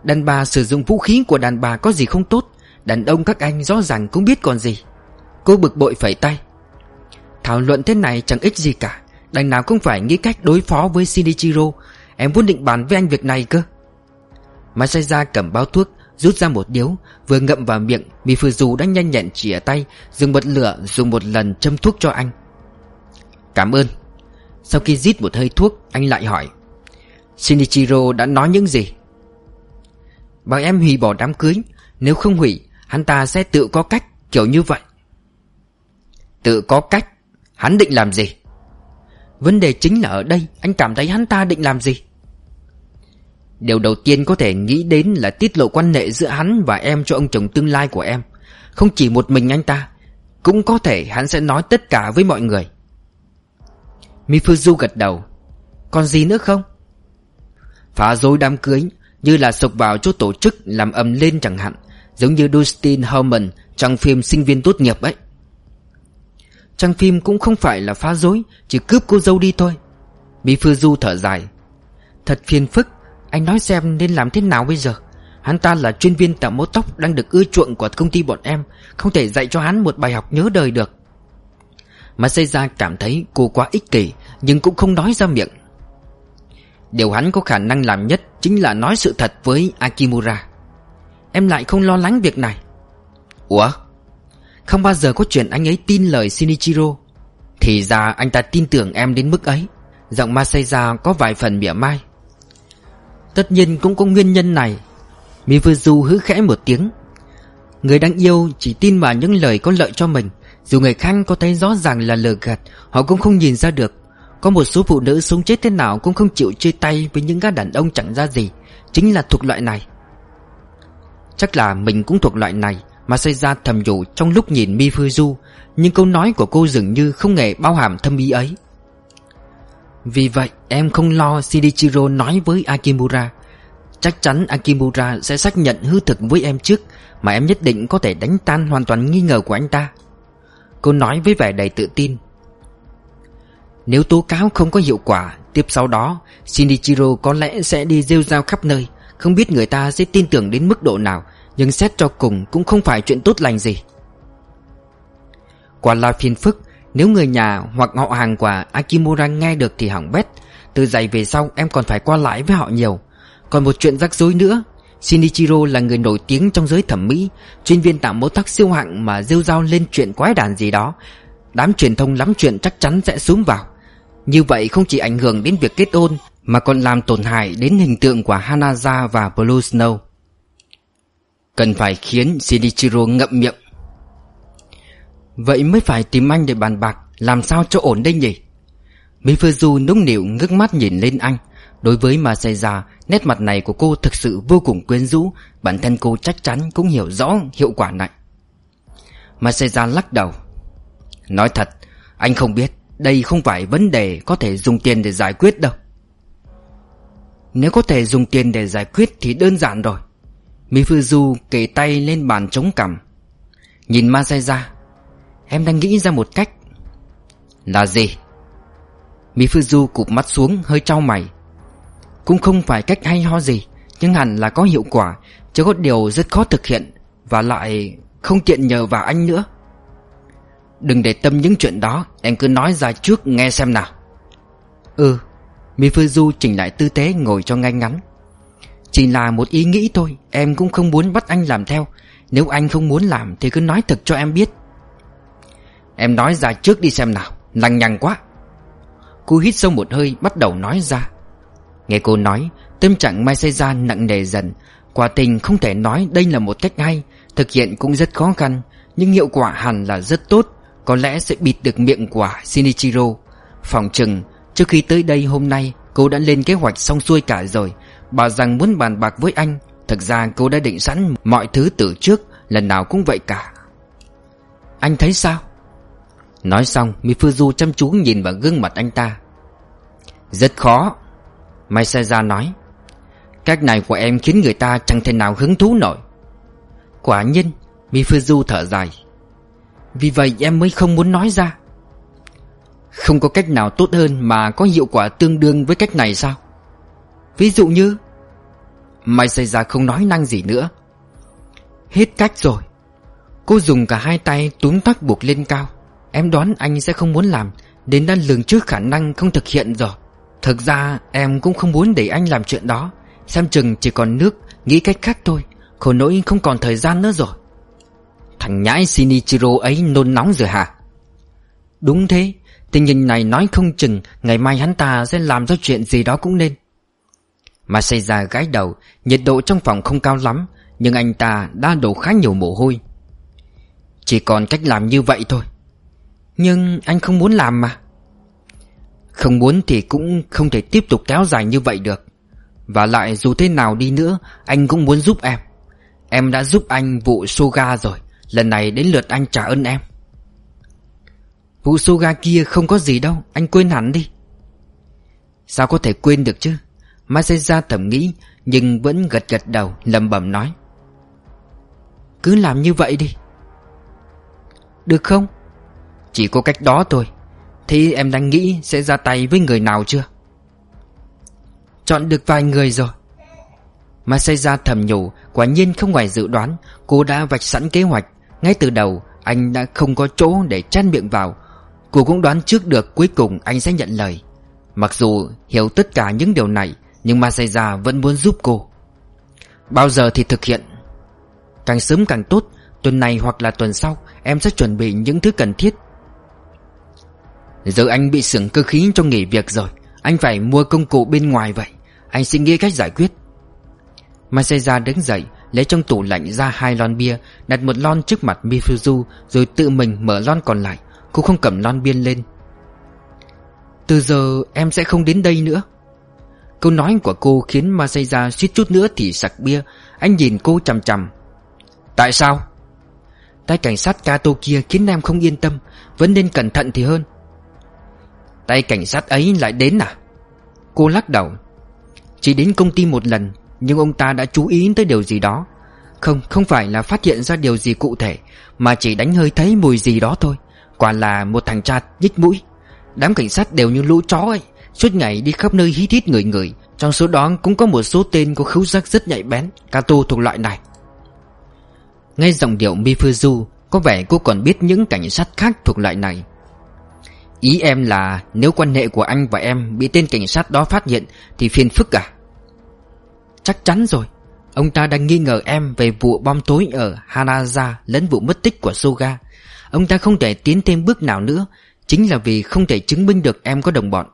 Đàn bà sử dụng vũ khí của đàn bà có gì không tốt? Đàn ông các anh rõ ràng cũng biết còn gì. Cô bực bội phẩy tay. Thảo luận thế này chẳng ích gì cả. Đành nào cũng phải nghĩ cách đối phó với Shinichiro. Em vốn định bàn với anh việc này cơ. Masaya cầm bao thuốc, Rút ra một điếu, Vừa ngậm vào miệng, Mifuzu đã nhanh nhẹn chỉa tay, Dùng bật lửa, dùng một lần châm thuốc cho anh. Cảm ơn. Sau khi rít một hơi thuốc, Anh lại hỏi, Shinichiro đã nói những gì? Bảo em hủy bỏ đám cưới. Nếu không hủy, Hắn ta sẽ tự có cách, Kiểu như vậy. Tự có cách? Hắn định làm gì? Vấn đề chính là ở đây, Anh cảm thấy hắn ta định làm gì? Điều đầu tiên có thể nghĩ đến là tiết lộ quan hệ giữa hắn và em cho ông chồng tương lai của em. Không chỉ một mình anh ta, Cũng có thể hắn sẽ nói tất cả với mọi người. Mifuzu gật đầu. Còn gì nữa không? Phá rối đám cưới như là sộc vào chỗ tổ chức làm ầm lên chẳng hạn, Giống như Dustin Hoffman trong phim sinh viên tốt nghiệp ấy. Trang phim cũng không phải là phá rối, Chỉ cướp cô dâu đi thôi. Mifuzu thở dài. Thật phiền phức, Anh nói xem nên làm thế nào bây giờ? Hắn ta là chuyên viên tạo mẫu tóc Đang được ưa chuộng của công ty bọn em, Không thể dạy cho hắn một bài học nhớ đời được. Mà Seja cảm thấy cô quá ích kỷ, Nhưng cũng không nói ra miệng. Điều hắn có khả năng làm nhất Chính là nói sự thật với Akimura. Em lại không lo lắng việc này. Ủa? Không bao giờ có chuyện anh ấy tin lời Shinichiro. Thì ra anh ta tin tưởng em đến mức ấy. Giọng Masaya có vài phần mỉa mai. Tất nhiên cũng có nguyên nhân này. Mifuzu hứ khẽ một tiếng. Người đang yêu chỉ tin vào những lời có lợi cho mình. Dù người khác có thấy rõ ràng là lừa gạt, Họ cũng không nhìn ra được. Có một số phụ nữ sống chết thế nào Cũng không chịu chia tay với những gã đàn ông chẳng ra gì, Chính là thuộc loại này. Chắc là mình cũng thuộc loại này Mà xây ra thầm nhủ trong lúc nhìn mi furu Nhưng câu nói của cô dường như không hề bao hàm thâm ý ấy. Vì vậy, em không lo Shinichiro nói với Akimura. Chắc chắn Akimura sẽ xác nhận hư thực với em trước Mà em nhất định có thể đánh tan hoàn toàn nghi ngờ của anh ta. Cô nói với vẻ đầy tự tin. Nếu tố cáo không có hiệu quả, Tiếp sau đó, Shinichiro có lẽ sẽ đi rêu rao khắp nơi. Không biết người ta sẽ tin tưởng đến mức độ nào, Nhưng xét cho cùng cũng không phải chuyện tốt lành gì. Quả là phiền phức, Nếu người nhà hoặc họ hàng của Akimura nghe được thì hỏng bét. Từ giày về sau, em còn phải qua lại với họ nhiều. Còn một chuyện rắc rối nữa, Shinichiro là người nổi tiếng trong giới thẩm mỹ, Chuyên viên tạo mẫu tóc siêu hạng mà rêu rao lên chuyện quái đản gì đó. Đám truyền thông lắm chuyện chắc chắn sẽ xuống vào. Như vậy không chỉ ảnh hưởng đến việc kết hôn, Mà còn làm tổn hại đến hình tượng của Hanaza và Blue Snow. Cần phải khiến Shinichiro ngậm miệng. Vậy mới phải tìm anh để bàn bạc Làm sao cho ổn đây nhỉ? Mifuzu nũng nịu ngước mắt nhìn lên anh. Đối với Masaya, Nét mặt này của cô thực sự vô cùng quyến rũ. Bản thân cô chắc chắn cũng hiểu rõ hiệu quả này. Masaya lắc đầu. Nói thật, Anh không biết. Đây không phải vấn đề có thể dùng tiền để giải quyết đâu. Nếu có thể dùng tiền để giải quyết thì đơn giản rồi. Mifuzu kề tay lên bàn chống cằm. Nhìn Masaya Em đang nghĩ ra một cách. Là gì? Mifuzu cụp mắt xuống, hơi trao mày. Cũng không phải cách hay ho gì, Nhưng hẳn là có hiệu quả. Chỉ có điều rất khó thực hiện, Và lại không tiện nhờ vào anh nữa. Đừng để tâm những chuyện đó Em cứ nói ra trước nghe xem nào. Ừ Mifuzu chỉnh lại tư thế ngồi cho ngay ngắn. Chỉ là một ý nghĩ thôi, Em cũng không muốn bắt anh làm theo. Nếu anh không muốn làm Thì cứ nói thật cho em biết. Em nói ra trước đi xem nào, Lằng nhằng quá. Cô hít sâu một hơi, bắt đầu nói ra. Nghe cô nói, Tâm trạng Mai Xây Ra nặng nề dần. Quả tình không thể nói đây là một cách hay, Thực hiện cũng rất khó khăn, Nhưng hiệu quả hẳn là rất tốt. Có lẽ sẽ bịt được miệng của Shinichiro. Phòng chừng Trước khi tới đây hôm nay, Cô đã lên kế hoạch xong xuôi cả rồi. Bà rằng muốn bàn bạc với anh, Thực ra cô đã định sẵn mọi thứ từ trước, Lần nào cũng vậy cả. Anh thấy sao? Nói xong, Mifuzu chăm chú nhìn vào gương mặt anh ta. Rất khó Maisaya nói. Cách này của em khiến người ta chẳng thể nào hứng thú nổi. Quả nhiên, Mifuzu thở dài. Vì vậy em mới không muốn nói ra. Không có cách nào tốt hơn mà có hiệu quả tương đương với cách này sao? Ví dụ như mày xảy ra không nói năng gì nữa. Hết cách rồi. Cô dùng cả hai tay túm tắc buộc lên cao. Em đoán anh sẽ không muốn làm Đến đã lường trước khả năng không thực hiện rồi. Thực ra em cũng không muốn để anh làm chuyện đó. Xem chừng chỉ còn nước, Nghĩ cách khác thôi. Khổ nỗi không còn thời gian nữa rồi. Thằng nhãi Shinichiro ấy nôn nóng rồi hả? Đúng thế, Tình hình này nói không chừng Ngày mai hắn ta sẽ làm ra chuyện gì đó cũng nên. Mà xây ra gái đầu, Nhiệt độ trong phòng không cao lắm, Nhưng anh ta đã đổ khá nhiều mồ hôi. Chỉ còn cách làm như vậy thôi. Nhưng anh không muốn làm mà. Không muốn thì cũng không thể tiếp tục kéo dài như vậy được. Và lại dù thế nào đi nữa, Anh cũng muốn giúp em. Em đã giúp anh vụ Soga rồi. Lần này đến lượt anh trả ơn em. Vụ suga kia không có gì đâu, Anh quên hẳn đi. Sao có thể quên được chứ? Maseja thầm nghĩ, Nhưng vẫn gật gật đầu lầm bẩm nói. Cứ làm như vậy đi. Được không? Chỉ có cách đó thôi. Thế em đang nghĩ sẽ ra tay với người nào chưa? Chọn được vài người rồi. Maseja thầm nhủ, Quả nhiên không ngoài dự đoán, Cô đã vạch sẵn kế hoạch. Ngay từ đầu, anh đã không có chỗ để chen miệng vào. Cô cũng đoán trước được cuối cùng anh sẽ nhận lời. Mặc dù hiểu tất cả những điều này, Nhưng Maseja vẫn muốn giúp cô. Bao giờ thì thực hiện. Càng sớm càng tốt, Tuần này hoặc là tuần sau, Em sẽ chuẩn bị những thứ cần thiết. Giờ anh bị sửng cơ khí cho nghỉ việc rồi, Anh phải mua công cụ bên ngoài vậy. Anh sẽ nghĩ cách giải quyết. Maseja đứng dậy Lấy trong tủ lạnh ra hai lon bia, Đặt một lon trước mặt Mifuzu, Rồi tự mình mở lon còn lại. Cô không cầm lon bia lên. Từ giờ em sẽ không đến đây nữa. Câu nói của cô khiến Masaya suýt chút nữa thì sặc bia. Anh nhìn cô chằm chằm. Tại sao? Tay cảnh sát Kato kia khiến em không yên tâm, Vẫn nên cẩn thận thì hơn. Tay cảnh sát ấy lại đến à? Cô lắc đầu. Chỉ đến công ty một lần nhưng ông ta đã chú ý tới điều gì đó. Không, không phải là phát hiện ra điều gì cụ thể Mà chỉ đánh hơi thấy mùi gì đó thôi. Quả là một thằng cha nhích mũi. Đám cảnh sát đều như lũ chó ấy Suốt ngày đi khắp nơi hít hít người người. Trong số đó cũng có một số tên có khứu giác rất nhạy bén Kato thuộc loại này. Ngay giọng điệu Mifuzu Có vẻ cô còn biết những cảnh sát khác thuộc loại này. Ý em là nếu quan hệ của anh và em bị tên cảnh sát đó phát hiện Thì phiền phức à? Chắc chắn rồi. Ông ta đang nghi ngờ em về vụ bom tối ở Hanaza lẫn vụ mất tích của Soga. Ông ta không thể tiến thêm bước nào nữa, Chính là vì không thể chứng minh được em có đồng bọn.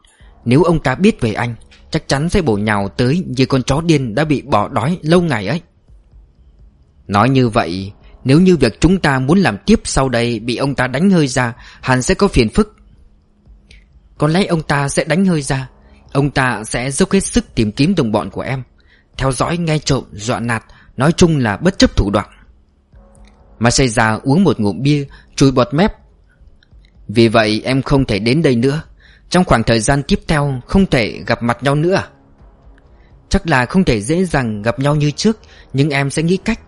Nếu ông ta biết về anh, Chắc chắn sẽ bổ nhào tới như con chó điên đã bị bỏ đói lâu ngày ấy. Nói như vậy, Nếu như việc chúng ta muốn làm tiếp sau đây Bị ông ta đánh hơi ra, Hẳn sẽ có phiền phức. Có lẽ ông ta sẽ đánh hơi ra. Ông ta sẽ dốc hết sức tìm kiếm đồng bọn của em. Theo dõi nghe trộm, dọa nạt Nói chung là bất chấp thủ đoạn. Mà xây ra uống một ngụm bia Chui bọt mép. Vì vậy em không thể đến đây nữa. Trong khoảng thời gian tiếp theo Không thể gặp mặt nhau nữa. Chắc là không thể dễ dàng gặp nhau như trước Nhưng em sẽ nghĩ cách.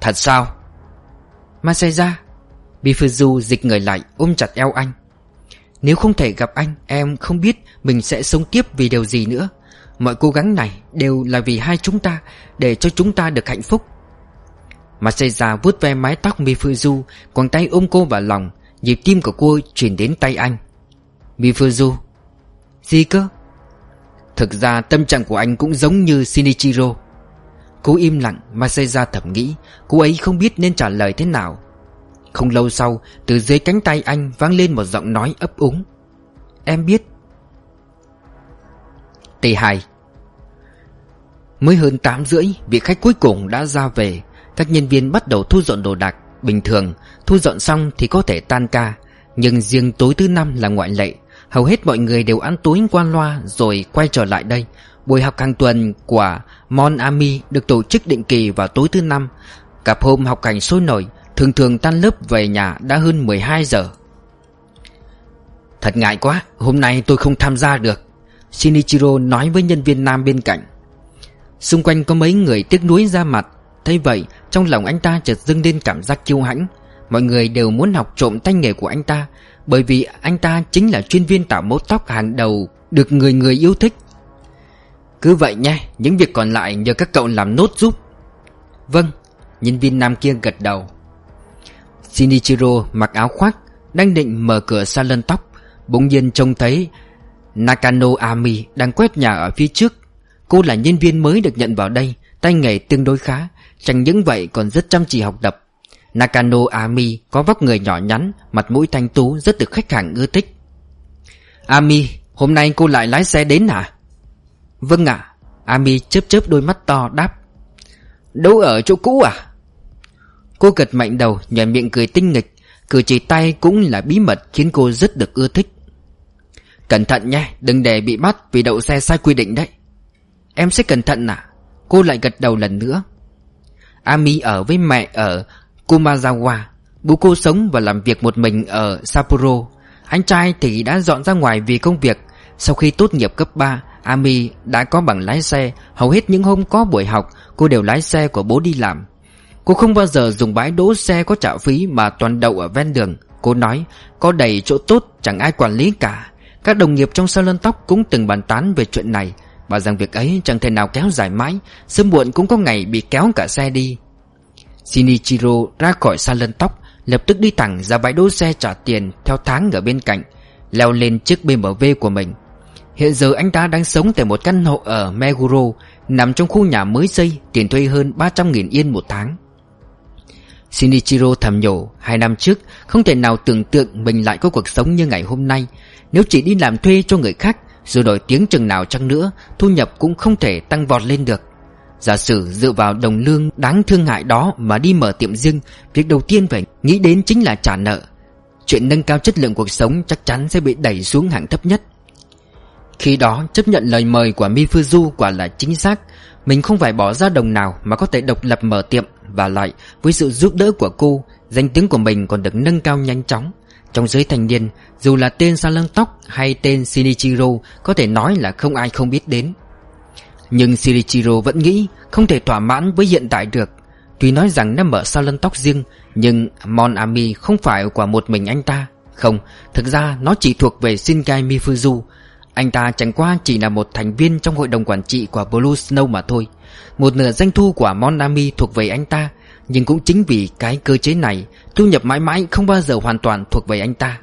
Thật sao? Masaya Bifuzu dịch người lại ôm chặt eo anh. Nếu không thể gặp anh Em không biết mình sẽ sống tiếp vì điều gì nữa. Mọi cố gắng này đều là vì hai chúng ta, Để cho chúng ta được hạnh phúc. Masaya vuốt ve mái tóc Mifuzu còn tay ôm cô vào lòng, Nhịp tim của cô chuyển đến tay anh. Mifuzu, Gì cơ? Thực ra tâm trạng của anh cũng giống như Shinichiro. Cô im lặng, Masaya thầm nghĩ, Cô ấy không biết nên trả lời thế nào. Không lâu sau, Từ dưới cánh tay anh vang lên một giọng nói ấp úng. Em biết T2 Mới hơn 8 rưỡi, Vị khách cuối cùng đã ra về. Các nhân viên bắt đầu thu dọn đồ đạc. Bình thường, thu dọn xong thì có thể tan ca. Nhưng riêng tối thứ năm là ngoại lệ. Hầu hết mọi người đều ăn tối qua loa Rồi quay trở lại đây. Buổi học hàng tuần của Mon Ami Được tổ chức định kỳ vào tối thứ năm. Cặp hôm học hành sôi nổi, Thường thường tan lớp về nhà đã hơn 12 giờ. Thật ngại quá, Hôm nay tôi không tham gia được. Shinichiro nói với nhân viên nam bên cạnh. Xung quanh có mấy người tiếc nuối ra mặt. Thấy vậy, trong lòng anh ta chợt dâng lên cảm giác kiêu hãnh. Mọi người đều muốn học trộm tay nghề của anh ta, Bởi vì anh ta chính là chuyên viên tạo mẫu tóc hàng đầu Được người người yêu thích. Cứ vậy nhé, Những việc còn lại nhờ các cậu làm nốt giúp. Vâng Nhân viên nam kia gật đầu. Shinichiro mặc áo khoác, Đang định mở cửa salon tóc. Bỗng nhiên trông thấy Nakano Ami đang quét nhà ở phía trước. Cô là nhân viên mới được nhận vào đây, Tay nghề tương đối khá, Chẳng những vậy còn rất chăm chỉ học tập. Nakano Ami có vóc người nhỏ nhắn, Mặt mũi thanh tú, rất được khách hàng ưa thích. Ami Hôm nay cô lại lái xe đến hả? Vâng ạ. Ami chớp chớp đôi mắt to, đáp. Đâu ở chỗ cũ à? Cô gật mạnh đầu nhảy miệng cười tinh nghịch, Cử chỉ tay cũng là bí mật Khiến cô rất được ưa thích. Cẩn thận nhé, Đừng để bị bắt vì đậu xe sai quy định đấy. Em sẽ cẩn thận à? Cô lại gật đầu lần nữa. Ami ở với mẹ ở Kumazawa. Bố cô sống và làm việc một mình ở Sapporo. Anh trai thì đã dọn ra ngoài vì công việc. Sau khi tốt nghiệp cấp 3 Ami đã có bằng lái xe. Hầu hết những hôm có buổi học, Cô đều lái xe của bố đi làm. Cô không bao giờ dùng bãi đỗ xe có trả phí Mà toàn đậu ở ven đường. Cô nói, có đầy chỗ tốt, chẳng ai quản lý cả. Các đồng nghiệp trong salon tóc cũng từng bàn tán về chuyện này, Và rằng việc ấy chẳng thể nào kéo dài mãi, Sớm muộn cũng có ngày bị kéo cả xe đi. Shinichiro ra khỏi salon tóc Lập tức đi thẳng ra bãi đỗ xe trả tiền Theo tháng ở bên cạnh, Leo lên chiếc BMW của mình. Hiện giờ anh ta đang sống tại một căn hộ ở Meguro, Nằm trong khu nhà mới xây, Tiền thuê hơn 300.000 yên một tháng. Shinichiro thầm nhổ Hai năm trước, Không thể nào tưởng tượng mình lại có cuộc sống như ngày hôm nay nếu chỉ đi làm thuê cho người khác, Dù nổi tiếng chừng nào chăng nữa, Thu nhập cũng không thể tăng vọt lên được. Giả sử dựa vào đồng lương đáng thương hại đó Mà đi mở tiệm riêng, Việc đầu tiên phải nghĩ đến chính là trả nợ. Chuyện nâng cao chất lượng cuộc sống Chắc chắn sẽ bị đẩy xuống hạng thấp nhất. Khi đó, chấp nhận lời mời của Mifuzu quả là chính xác. Mình không phải bỏ ra đồng nào Mà có thể độc lập mở tiệm và lại, với sự giúp đỡ của cô, Danh tiếng của mình còn được nâng cao nhanh chóng. Trong giới thanh niên Dù là tên Salon Tóc hay tên Shinichiro Có thể nói là không ai không biết đến. Nhưng Shinichiro vẫn nghĩ Không thể thỏa mãn với hiện tại được. Tuy nói rằng đã mở salon tóc riêng Nhưng Mon Ami không phải của một mình anh ta. Không, thực ra nó chỉ thuộc về Shinkai Mifuzu. Anh ta chẳng qua chỉ là một thành viên trong hội đồng quản trị của Blue Snow mà thôi. Một nửa doanh thu của Monami thuộc về anh ta nhưng cũng chính vì cái cơ chế này, Thu nhập mãi mãi không bao giờ hoàn toàn thuộc về anh ta.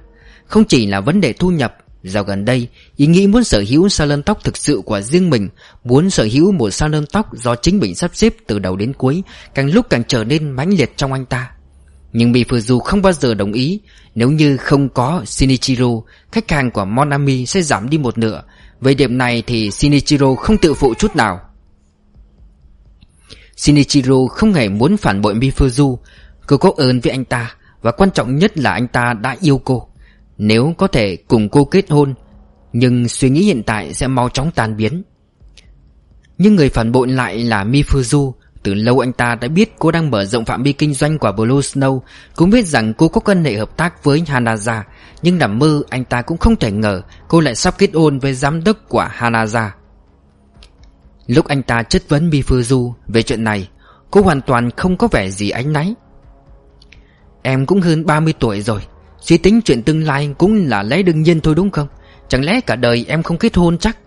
Không chỉ là vấn đề thu nhập, Dạo gần đây, Ý nghĩ muốn sở hữu salon tóc thực sự của riêng mình, Muốn sở hữu một salon tóc do chính mình sắp xếp từ đầu đến cuối, Càng lúc càng trở nên mãnh liệt trong anh ta. Nhưng Mifuzu không bao giờ đồng ý, Nếu như không có Shinichiro, Khách hàng của Monami sẽ giảm đi một nửa. Về điểm này thì Shinichiro không tự phụ chút nào. Shinichiro không hề muốn phản bội Mifuzu. Cô có ơn với anh ta, Và quan trọng nhất là anh ta đã yêu cô. Nếu có thể cùng cô kết hôn, Nhưng suy nghĩ hiện tại sẽ mau chóng tan biến. Nhưng người phản bội lại là Mifuzu. Từ lâu anh ta đã biết cô đang mở rộng phạm vi kinh doanh của Blue Snow, Cũng biết rằng cô có quan hệ hợp tác với Hanaza. Nhưng nằm mơ, anh ta cũng không thể ngờ Cô lại sắp kết hôn với giám đốc của Hanaza. Lúc anh ta chất vấn Mi Fuju về chuyện này, Cô hoàn toàn không có vẻ gì ánh náy. Em cũng hơn 30 tuổi rồi, Suy tính chuyện tương lai cũng là lẽ đương nhiên thôi đúng không? Chẳng lẽ cả đời em không kết hôn chắc?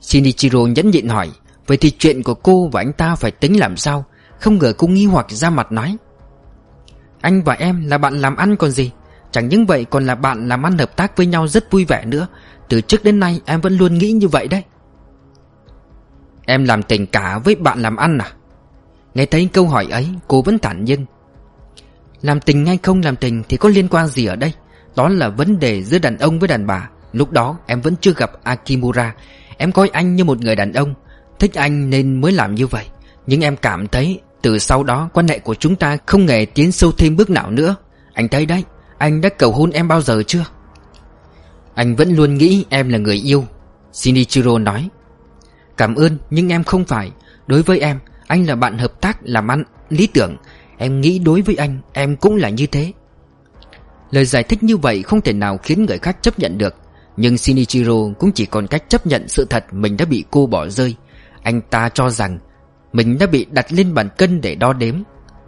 Shinichiro nhẫn nhịn hỏi, Vậy thì chuyện của cô và anh ta phải tính làm sao? Không ngờ cô nghi hoặc ra mặt nói. Anh và em là bạn làm ăn còn gì? Chẳng những vậy còn là bạn làm ăn hợp tác với nhau rất vui vẻ nữa. Từ trước đến nay em vẫn luôn nghĩ như vậy đấy. Em làm tình cả với bạn làm ăn à? Nghe thấy câu hỏi ấy, Cô vẫn thản nhiên. Làm tình hay không làm tình thì có liên quan gì ở đây? Đó là vấn đề giữa đàn ông với đàn bà. Lúc đó, em vẫn chưa gặp Akimura. Em coi anh như một người đàn ông. Thích anh nên mới làm như vậy. Nhưng em cảm thấy Từ sau đó quan hệ của chúng ta không hề tiến sâu thêm bước nào nữa. Anh thấy đấy, Anh đã cầu hôn em bao giờ chưa? Anh vẫn luôn nghĩ em là người yêu. Shinichiro nói. Cảm ơn, nhưng em không phải. Đối với em, Anh là bạn hợp tác, làm ăn, Lý tưởng. Em nghĩ đối với anh, Em cũng là như thế. Lời giải thích như vậy không thể nào khiến người khác chấp nhận được. Nhưng Shinichiro cũng chỉ còn cách chấp nhận sự thật mình đã bị cô bỏ rơi. Anh ta cho rằng Mình đã bị đặt lên bàn cân để đo đếm.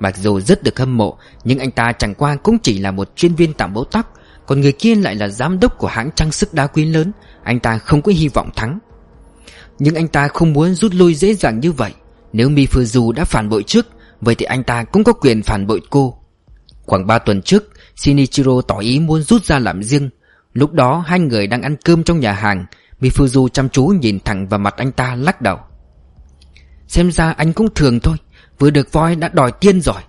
Mặc dù rất được hâm mộ, Nhưng anh ta chẳng qua cũng chỉ là một chuyên viên tạm bố tóc. Còn người kia lại là giám đốc của hãng trang sức đá quý lớn. Anh ta không có hy vọng thắng nhưng anh ta không muốn rút lui dễ dàng như vậy. Nếu Mi Fuju đã phản bội trước, Vậy thì anh ta cũng có quyền phản bội cô. Khoảng 3 tuần trước, Shinichiro tỏ ý muốn rút ra làm riêng. Lúc đó, hai người đang ăn cơm trong nhà hàng. Mifuzu chăm chú nhìn thẳng vào mặt anh ta lắc đầu. Xem ra anh cũng thường thôi, Vừa được voi đã đòi tiên rồi.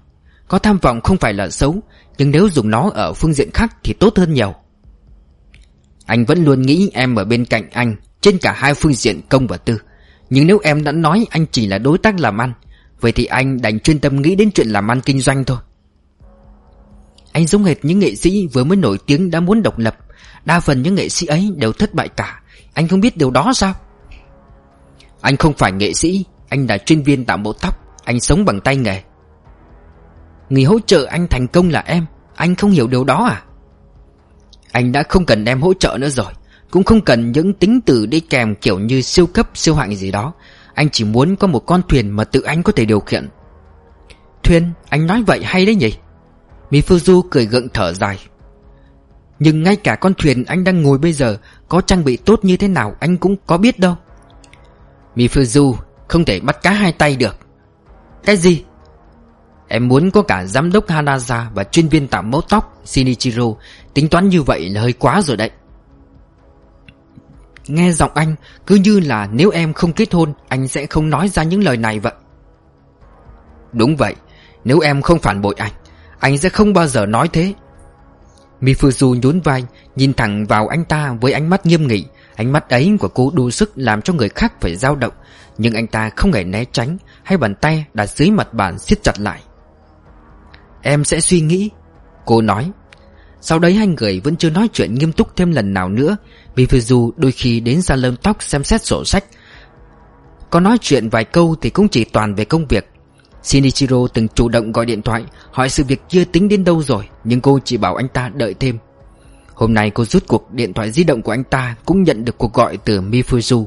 Có tham vọng không phải là xấu, Nhưng nếu dùng nó ở phương diện khác thì tốt hơn nhiều. Anh vẫn luôn nghĩ em ở bên cạnh anh. Trên cả hai phương diện công và tư. Nhưng nếu em đã nói anh chỉ là đối tác làm ăn, Vậy thì anh đành chuyên tâm nghĩ đến chuyện làm ăn kinh doanh thôi. Anh giống hệt những nghệ sĩ vừa mới nổi tiếng đã muốn độc lập. Đa phần những nghệ sĩ ấy đều thất bại cả. Anh không biết điều đó sao? Anh không phải nghệ sĩ, Anh là chuyên viên tạo mẫu tóc. Anh sống bằng tay nghề. Người hỗ trợ anh thành công là em. Anh không hiểu điều đó à? Anh đã không cần em hỗ trợ nữa rồi. Cũng không cần những tính từ đi kèm kiểu như siêu cấp siêu hạng gì đó. Anh chỉ muốn có một con thuyền mà tự anh có thể điều khiển. Thuyền, anh nói vậy hay đấy nhỉ? Mifuzu cười gượng thở dài. Nhưng ngay cả con thuyền anh đang ngồi bây giờ Có trang bị tốt như thế nào anh cũng có biết đâu. Mifuzu không thể bắt cá hai tay được. Cái gì? Em muốn có cả giám đốc Hanaza Và chuyên viên tạo mẫu tóc Shinichiro Tính toán như vậy là hơi quá rồi đấy. Nghe giọng anh, Cứ như là nếu em không kết hôn, Anh sẽ không nói ra những lời này vậy. Đúng vậy, Nếu em không phản bội anh Anh sẽ không bao giờ nói thế. Mifuzu nhún vai, Nhìn thẳng vào anh ta với ánh mắt nghiêm nghị. Ánh mắt ấy của cô đủ sức làm cho người khác phải dao động. Nhưng anh ta không hề né tránh Hay bàn tay đặt dưới mặt bàn siết chặt lại. Em sẽ suy nghĩ, Cô nói. Sau đấy hai người vẫn chưa nói chuyện nghiêm túc thêm lần nào nữa Mifuzu đôi khi đến salon tóc xem xét sổ sách. Có nói chuyện vài câu thì cũng chỉ toàn về công việc. Shinichiro từng chủ động gọi điện thoại, Hỏi sự việc chưa tính đến đâu rồi, Nhưng cô chỉ bảo anh ta đợi thêm. Hôm nay cô rút cuộc điện thoại di động của anh ta Cũng nhận được cuộc gọi từ Mifuzu.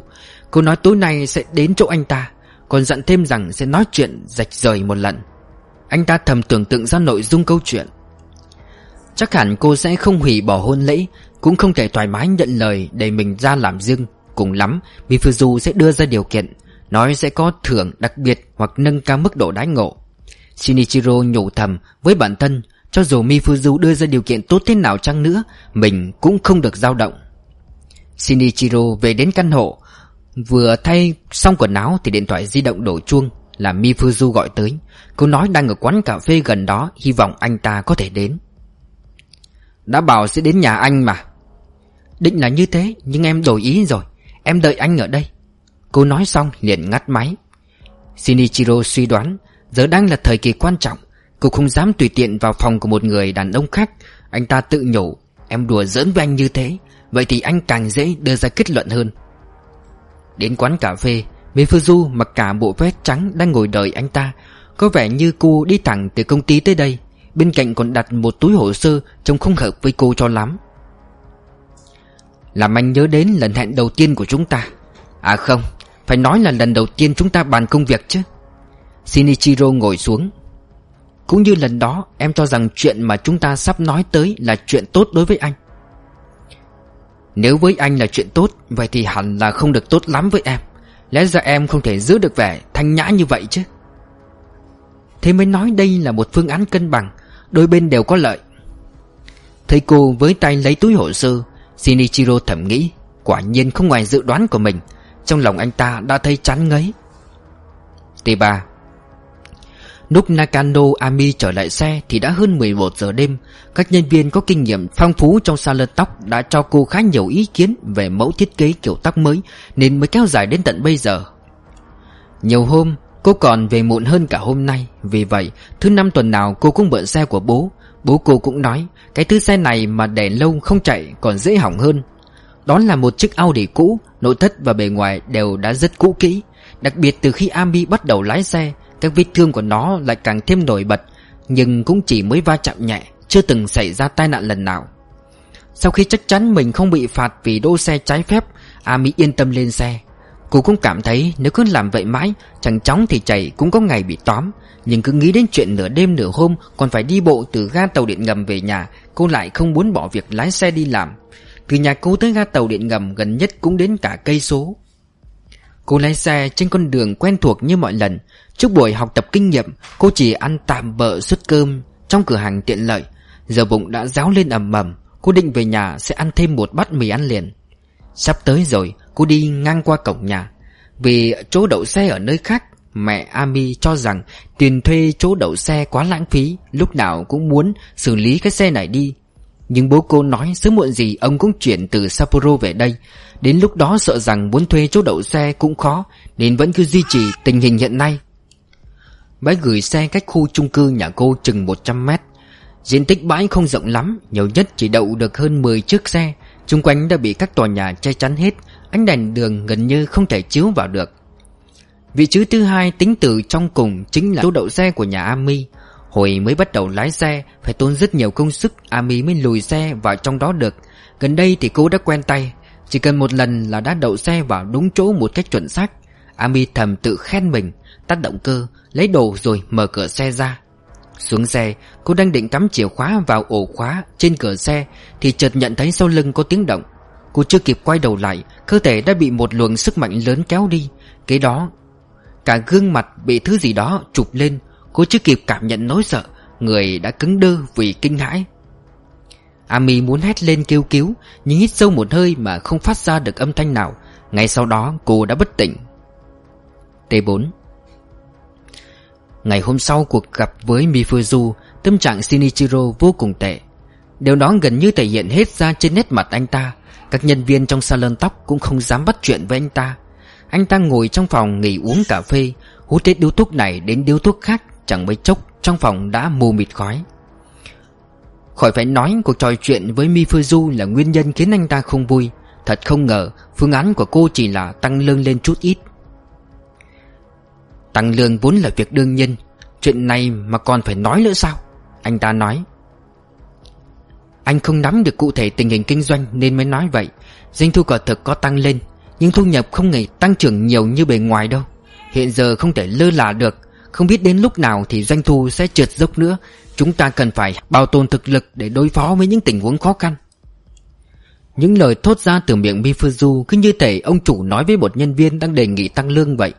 Cô nói tối nay sẽ đến chỗ anh ta, Còn dặn thêm rằng sẽ nói chuyện rạch rời một lần. Anh ta thầm tưởng tượng ra nội dung câu chuyện. Chắc hẳn cô sẽ không hủy bỏ hôn lễ, Cũng không thể thoải mái nhận lời để mình ra làm riêng. Cùng lắm, Mifuzu sẽ đưa ra điều kiện, Nói sẽ có thưởng đặc biệt hoặc nâng cao mức độ đái ngộ. Shinichiro nhủ thầm với bản thân, Cho dù Mifuzu đưa ra điều kiện tốt thế nào chăng nữa, Mình cũng không được dao động. Shinichiro về đến căn hộ, Vừa thay xong quần áo thì điện thoại di động đổ chuông, Là Mifuzu gọi tới. Cô nói đang ở quán cà phê gần đó, Hy vọng anh ta có thể đến. Đã bảo sẽ đến nhà anh mà. Định là như thế, Nhưng em đổi ý rồi. Em đợi anh ở đây. Cô nói xong, liền ngắt máy. Shinichiro suy đoán, Giờ đang là thời kỳ quan trọng. Cô không dám tùy tiện vào phòng của một người đàn ông khác. Anh ta tự nhủ, Em đùa giỡn với anh như thế. Vậy thì anh càng dễ đưa ra kết luận hơn. Đến quán cà phê, Mifuzu mặc cả bộ vest trắng đang ngồi đợi anh ta. Có vẻ như cô đi thẳng từ công ty tới đây. Bên cạnh còn đặt một túi hồ sơ Trông không hợp với cô cho lắm. Làm anh nhớ đến lần hẹn đầu tiên của chúng ta. À không, Phải nói là lần đầu tiên chúng ta bàn công việc chứ. Shinichiro ngồi xuống. Cũng như lần đó, Em cho rằng chuyện mà chúng ta sắp nói tới Là chuyện tốt đối với anh. Nếu với anh là chuyện tốt, Vậy thì hẳn là không được tốt lắm với em. Lẽ ra em không thể giữ được vẻ thanh nhã như vậy chứ. Thế mới nói đây là một phương án cân bằng. Đôi bên đều có lợi. Thấy cô với tay lấy túi hồ sơ, Shinichiro thầm nghĩ, Quả nhiên không ngoài dự đoán của mình, Trong lòng anh ta đã thấy chán ngấy. T3 Lúc Nakano Ami trở lại xe thì đã hơn 11 giờ đêm, Các nhân viên có kinh nghiệm phong phú trong salon tóc đã cho cô khá nhiều ý kiến về mẫu thiết kế kiểu tóc mới Nên mới kéo dài đến tận bây giờ. Nhiều hôm cô còn về muộn hơn cả hôm nay. Vì vậy, thứ năm tuần nào cô cũng mượn xe của bố. Bố cô cũng nói, Cái thứ xe này mà để lâu không chạy còn dễ hỏng hơn. Đó là một chiếc Audi cũ, Nội thất và bề ngoài đều đã rất cũ kỹ. Đặc biệt từ khi Ami bắt đầu lái xe, Các vết thương của nó lại càng thêm nổi bật, Nhưng cũng chỉ mới va chạm nhẹ, Chưa từng xảy ra tai nạn lần nào. Sau khi chắc chắn mình không bị phạt vì đỗ xe trái phép, Ami yên tâm lên xe. Cô cũng cảm thấy nếu cứ làm vậy mãi, Chẳng chóng thì chảy cũng có ngày bị tóm. Nhưng cứ nghĩ đến chuyện nửa đêm nửa hôm Còn phải đi bộ từ ga tàu điện ngầm về nhà, Cô lại không muốn bỏ việc lái xe đi làm. Từ nhà cô tới ga tàu điện ngầm gần nhất cũng đến cả cây số. Cô lái xe trên con đường quen thuộc như mọi lần. Trước buổi học tập kinh nghiệm, Cô chỉ ăn tạm bợ suất cơm Trong cửa hàng tiện lợi. Giờ bụng đã réo lên ầm ầm, Cô định về nhà sẽ ăn thêm một bát mì ăn liền. Sắp tới rồi Cô đi ngang qua cổng nhà. Vì chỗ đậu xe ở nơi khác, Mẹ Ami cho rằng tiền thuê chỗ đậu xe quá lãng phí, Lúc nào cũng muốn xử lý cái xe này đi. Nhưng bố cô nói sớm muộn gì ông cũng chuyển từ Sapporo về đây. Đến lúc đó sợ rằng muốn thuê chỗ đậu xe cũng khó, Nên vẫn cứ duy trì tình hình hiện nay. Bãi gửi xe cách khu chung cư nhà cô chừng 100 mét. Diện tích bãi không rộng lắm, Nhiều nhất chỉ đậu được hơn 10 chiếc xe. Trung quanh đã bị các tòa nhà che chắn hết, Ánh đèn đường gần như không thể chiếu vào được. Vị trí thứ hai tính từ trong cùng Chính là chỗ đậu xe của nhà Ami. Hồi mới bắt đầu lái xe, Phải tốn rất nhiều công sức, Ami mới lùi xe vào trong đó được. Gần đây thì cô đã quen tay, Chỉ cần một lần là đã đậu xe vào đúng chỗ một cách chuẩn xác. Ami thầm tự khen mình Tắt động cơ, Lấy đồ rồi mở cửa xe ra. Xuống xe, Cô đang định cắm chìa khóa vào ổ khóa Trên cửa xe, Thì chợt nhận thấy sau lưng có tiếng động. Cô chưa kịp quay đầu lại, Cơ thể đã bị một luồng sức mạnh lớn kéo đi. Kế đó, Cả gương mặt bị thứ gì đó chụp lên. Cô chưa kịp cảm nhận nỗi sợ, Người đã cứng đơ vì kinh hãi. Ami muốn hét lên kêu cứu, Nhưng hít sâu một hơi mà không phát ra được âm thanh nào. Ngay sau đó, cô đã bất tỉnh. T4 Ngày hôm sau cuộc gặp với Mifuzu, Tâm trạng Shinichiro vô cùng tệ. Điều đó gần như thể hiện hết ra trên nét mặt anh ta. Các nhân viên trong salon tóc cũng không dám bắt chuyện với anh ta. Anh ta ngồi trong phòng nghỉ uống cà phê Hút hết điếu thuốc này đến điếu thuốc khác, Chẳng mấy chốc trong phòng đã mù mịt khói. Khỏi phải nói cuộc trò chuyện với Mifuzu là nguyên nhân khiến anh ta không vui. Thật không ngờ, phương án của cô chỉ là tăng lương lên chút ít. Tăng lương vốn là việc đương nhiên. Chuyện này mà còn phải nói nữa sao? Anh ta nói. Anh không nắm được cụ thể tình hình kinh doanh Nên mới nói vậy. Doanh thu quả thực có tăng lên, Nhưng thu nhập không hề tăng trưởng nhiều như bề ngoài đâu. Hiện giờ không thể lơ là được. Không biết đến lúc nào thì doanh thu sẽ trượt dốc nữa. Chúng ta cần phải bảo tồn thực lực Để đối phó với những tình huống khó khăn. Những lời thốt ra từ miệng Mifuzu Cứ như thể ông chủ nói với một nhân viên Đang đề nghị tăng lương vậy.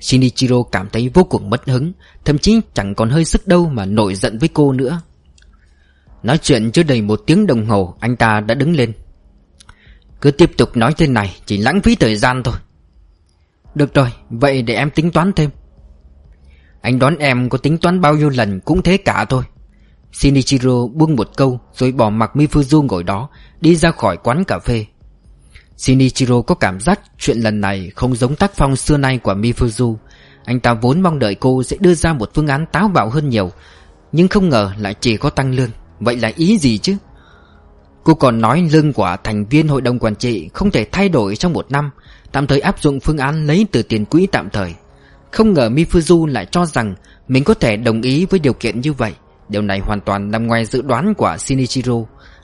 Shinichiro cảm thấy vô cùng mất hứng, Thậm chí chẳng còn hơi sức đâu mà nổi giận với cô nữa. Nói chuyện chưa đầy một tiếng đồng hồ, Anh ta đã đứng lên. Cứ tiếp tục nói thế này, Chỉ lãng phí thời gian thôi. Được rồi, Vậy để em tính toán thêm. Anh đoán em có tính toán bao nhiêu lần Cũng thế cả thôi. Shinichiro buông một câu, Rồi bỏ mặc Mifuzu ngồi đó, Đi ra khỏi quán cà phê. Shinichiro có cảm giác chuyện lần này không giống tác phong xưa nay của Mifuzu. Anh ta vốn mong đợi cô sẽ đưa ra một phương án táo bạo hơn nhiều, Nhưng không ngờ lại chỉ có tăng lương. Vậy là ý gì chứ? Cô còn nói lương của thành viên hội đồng quản trị không thể thay đổi trong một năm, Tạm thời áp dụng phương án lấy từ tiền quỹ tạm thời. Không ngờ Mifuzu lại cho rằng mình có thể đồng ý với điều kiện như vậy. Điều này hoàn toàn nằm ngoài dự đoán của Shinichiro.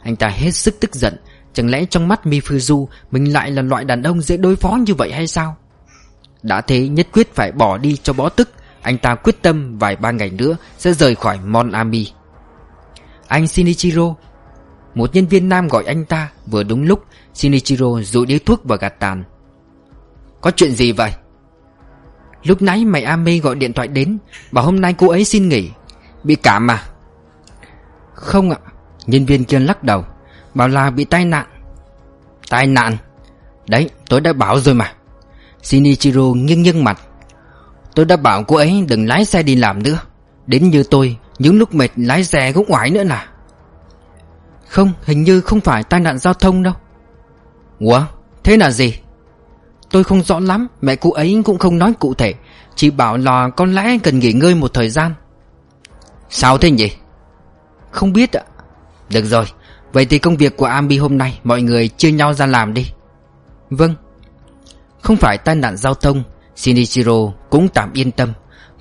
Anh ta hết sức tức giận Chẳng lẽ trong mắt Mifuzu Mình lại là loại đàn ông dễ đối phó như vậy hay sao? Đã thế nhất quyết phải bỏ đi cho bó tức, Anh ta quyết tâm vài ba ngày nữa Sẽ rời khỏi Mon Ami. Anh Shinichiro, Một nhân viên nam gọi anh ta, Vừa đúng lúc Shinichiro rụi điếu thuốc và gạt tàn. Có chuyện gì vậy? Lúc nãy mày Ame gọi điện thoại đến, Bảo hôm nay cô ấy xin nghỉ. Bị cảm mà. Không ạ. Nhân viên kia lắc đầu. Bảo là bị tai nạn. Tai nạn? Đấy, tôi đã bảo rồi mà. Shinichiro nghiêng nghiêng mặt. Tôi đã bảo cô ấy đừng lái xe đi làm nữa. Đến như tôi, Những lúc mệt lái xe cũng oải nữa là Không, hình như không phải tai nạn giao thông đâu. Ủa, thế là gì? Tôi không rõ lắm, Mẹ cô ấy cũng không nói cụ thể. Chỉ bảo là con lẽ cần nghỉ ngơi một thời gian. Sao thế nhỉ? Không biết ạ. Được rồi Vậy thì công việc của Ambi hôm nay Mọi người chia nhau ra làm đi. Vâng. Không phải tai nạn giao thông, Shinichiro cũng tạm yên tâm.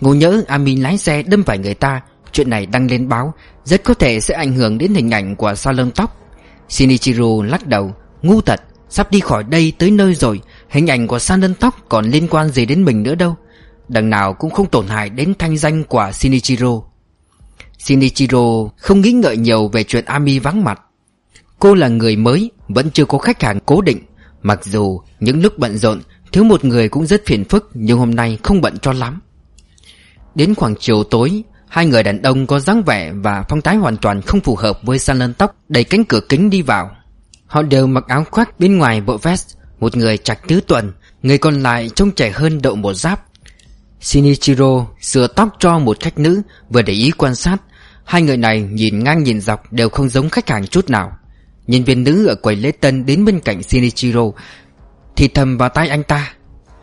Ngộ nhớ Ami lái xe đâm phải người ta, Chuyện này đăng lên báo, Rất có thể sẽ ảnh hưởng đến hình ảnh của salon tóc. Shinichiro lắc đầu, Ngu thật, Sắp đi khỏi đây tới nơi rồi, Hình ảnh của salon tóc còn liên quan gì đến mình nữa đâu. Đằng nào cũng không tổn hại đến thanh danh của Shinichiro. Shinichiro không nghĩ ngợi nhiều về chuyện Ami vắng mặt. Cô là người mới, Vẫn chưa có khách hàng cố định. Mặc dù những lúc bận rộn, Thiếu một người cũng rất phiền phức, Nhưng hôm nay không bận cho lắm. Đến khoảng chiều tối, Hai người đàn ông có dáng vẻ và phong thái hoàn toàn không phù hợp với salon tóc, Đẩy cánh cửa kính đi vào. Họ đều mặc áo khoác bên ngoài bộ vest, Một người chặt tứ tuần, Người còn lại trông trẻ hơn đậu một giáp. Shinichiro sửa tóc cho một khách nữ, Vừa để ý quan sát. Hai người này nhìn ngang nhìn dọc Đều không giống khách hàng chút nào. Nhân viên nữ ở quầy lễ tân đến bên cạnh Shinichiro. Thì thầm vào tay anh ta.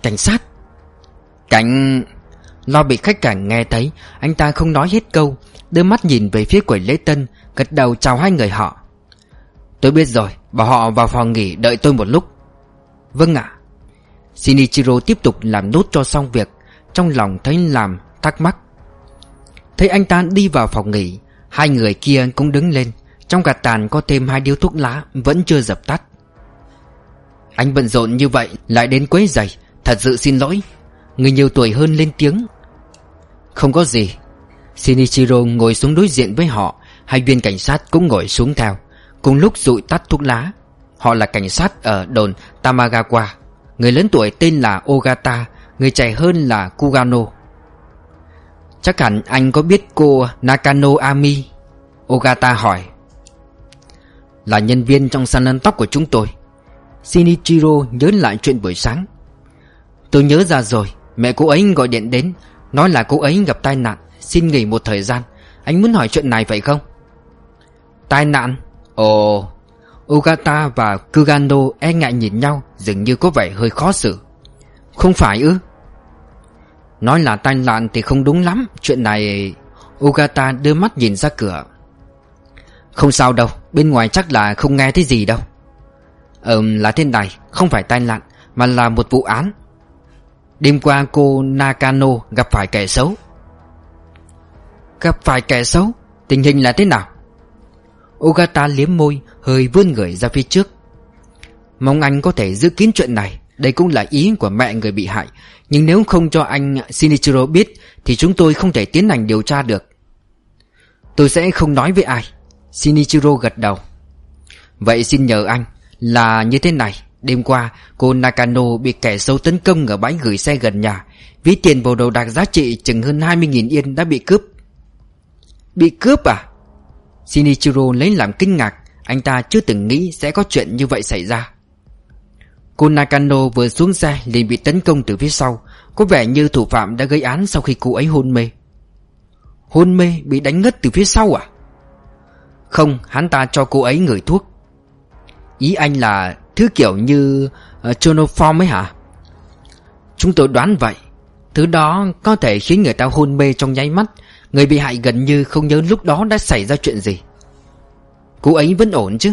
Cảnh sát. Cảnh... Lo bị khách cảnh nghe thấy, Anh ta không nói hết câu. Đưa mắt nhìn về phía quầy lễ tân, Gật đầu chào hai người họ. Tôi biết rồi, Bảo họ vào phòng nghỉ đợi tôi một lúc. Vâng ạ. Shinichiro tiếp tục làm nốt cho xong việc. Trong lòng thấy làm, thắc mắc. Thấy anh ta đi vào phòng nghỉ, Hai người kia cũng đứng lên. Trong gạt tàn có thêm hai điếu thuốc lá, Vẫn chưa dập tắt. Anh bận rộn như vậy, Lại đến quấy giày. Thật sự xin lỗi. Người nhiều tuổi hơn lên tiếng. Không có gì. Shinichiro ngồi xuống đối diện với họ. Hai viên cảnh sát cũng ngồi xuống theo. Cùng lúc dụi tắt thuốc lá. Họ là cảnh sát ở đồn Tamagawa. Người lớn tuổi tên là Ogata, Người trẻ hơn là Kugano. Chắc hẳn anh có biết cô Nakano Ami? Ogata hỏi. Là nhân viên trong salon tóc của chúng tôi. Shinichiro nhớ lại chuyện buổi sáng. Tôi nhớ ra rồi, Mẹ cô ấy gọi điện đến, Nói là cô ấy gặp tai nạn, Xin nghỉ một thời gian. Anh muốn hỏi chuyện này phải không? Tai nạn? Ồ, Ogata và Kugando e ngại nhìn nhau, Dường như có vẻ hơi khó xử. Không phải ư? Nói là tai nạn thì không đúng lắm, Chuyện này Ogata đưa mắt nhìn ra cửa. Không sao đâu, Bên ngoài chắc là không nghe thấy gì đâu. Ừm là thế này Không phải tai nạn, Mà là một vụ án. Đêm qua cô Nakano gặp phải kẻ xấu. Gặp phải kẻ xấu? Tình hình là thế nào? Ogata liếm môi, Hơi vươn người ra phía trước. Mong anh có thể giữ kín chuyện này, Đây cũng là ý của mẹ người bị hại. Nhưng nếu không cho anh Shinichiro biết, Thì chúng tôi không thể tiến hành điều tra được. Tôi sẽ không nói với ai. Shinichiro gật đầu. Vậy xin nhờ anh Là như thế này. Đêm qua, cô Nakano bị kẻ xấu tấn công ở bãi gửi xe gần nhà. Ví tiền vào đồ đạc giá trị chừng hơn 20.000 yên đã bị cướp. Bị cướp à? Shinichiro lấy làm kinh ngạc. Anh ta chưa từng nghĩ sẽ có chuyện như vậy xảy ra. Cô Nakano vừa xuống xe liền bị tấn công từ phía sau. Có vẻ như thủ phạm đã gây án sau khi cô ấy hôn mê. Hôn mê bị đánh ngất từ phía sau à? Không, hắn ta cho cô ấy ngửi thuốc. Ý anh là thứ kiểu như ờ, uh, Chonoform ấy hả? Chúng tôi đoán vậy. Thứ đó có thể khiến người ta hôn mê trong nháy mắt. Người bị hại gần như không nhớ lúc đó đã xảy ra chuyện gì. Cô ấy vẫn ổn chứ?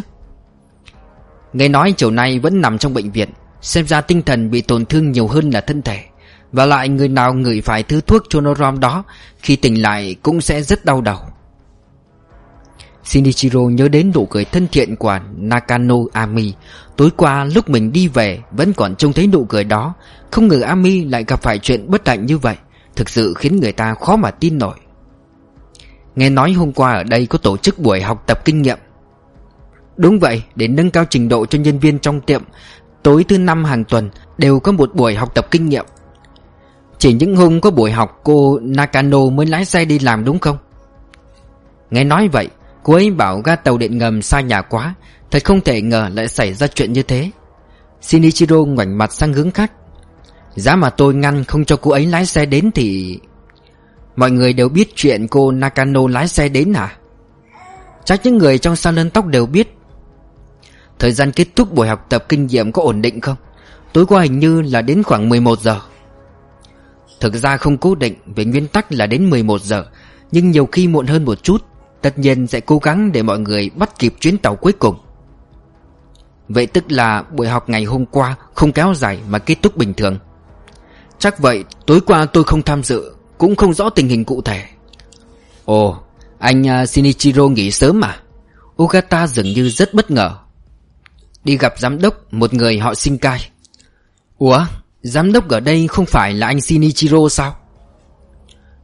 Nghe nói chiều nay vẫn nằm trong bệnh viện. Xem ra tinh thần bị tổn thương nhiều hơn là thân thể. Và lại người nào ngửi phải thứ thuốc chloroform đó Khi tỉnh lại cũng sẽ rất đau đầu. Shinichiro nhớ đến nụ cười thân thiện của Nakano Ami. Tối qua lúc mình đi về Vẫn còn trông thấy nụ cười đó. Không ngờ Ami lại gặp phải chuyện bất hạnh như vậy. Thực sự khiến người ta khó mà tin nổi. Nghe nói hôm qua ở đây có tổ chức buổi học tập kinh nghiệm. Đúng vậy, để nâng cao trình độ cho nhân viên trong tiệm Tối thứ năm hàng tuần đều có một buổi học tập kinh nghiệm. Chỉ những hôm có buổi học cô Nakano mới lái xe đi làm đúng không? Nghe nói vậy, cô ấy bảo ga tàu điện ngầm xa nhà quá, Thật không thể ngờ lại xảy ra chuyện như thế. Shinichiro ngoảnh mặt sang hướng khác. Giá mà tôi ngăn không cho cô ấy lái xe đến thì Mọi người đều biết chuyện cô Nakano lái xe đến à? Chắc những người trong salon tóc đều biết. Thời gian kết thúc buổi học tập kinh nghiệm có ổn định không? Tối qua hình như là đến khoảng 11 giờ. Thực ra không cố định, Về nguyên tắc là đến 11 giờ, Nhưng nhiều khi muộn hơn một chút. Tất nhiên sẽ cố gắng để mọi người bắt kịp chuyến tàu cuối cùng. Vậy tức là buổi học ngày hôm qua Không kéo dài mà kết thúc bình thường. Chắc vậy, tối qua tôi không tham dự, Cũng không rõ tình hình cụ thể. Ồ, Anh à, Shinichiro nghỉ sớm mà. Ogata dường như rất bất ngờ. Đi gặp giám đốc, Một người họ Shinkai. Ủa, Giám đốc ở đây không phải là anh Shinichiro sao?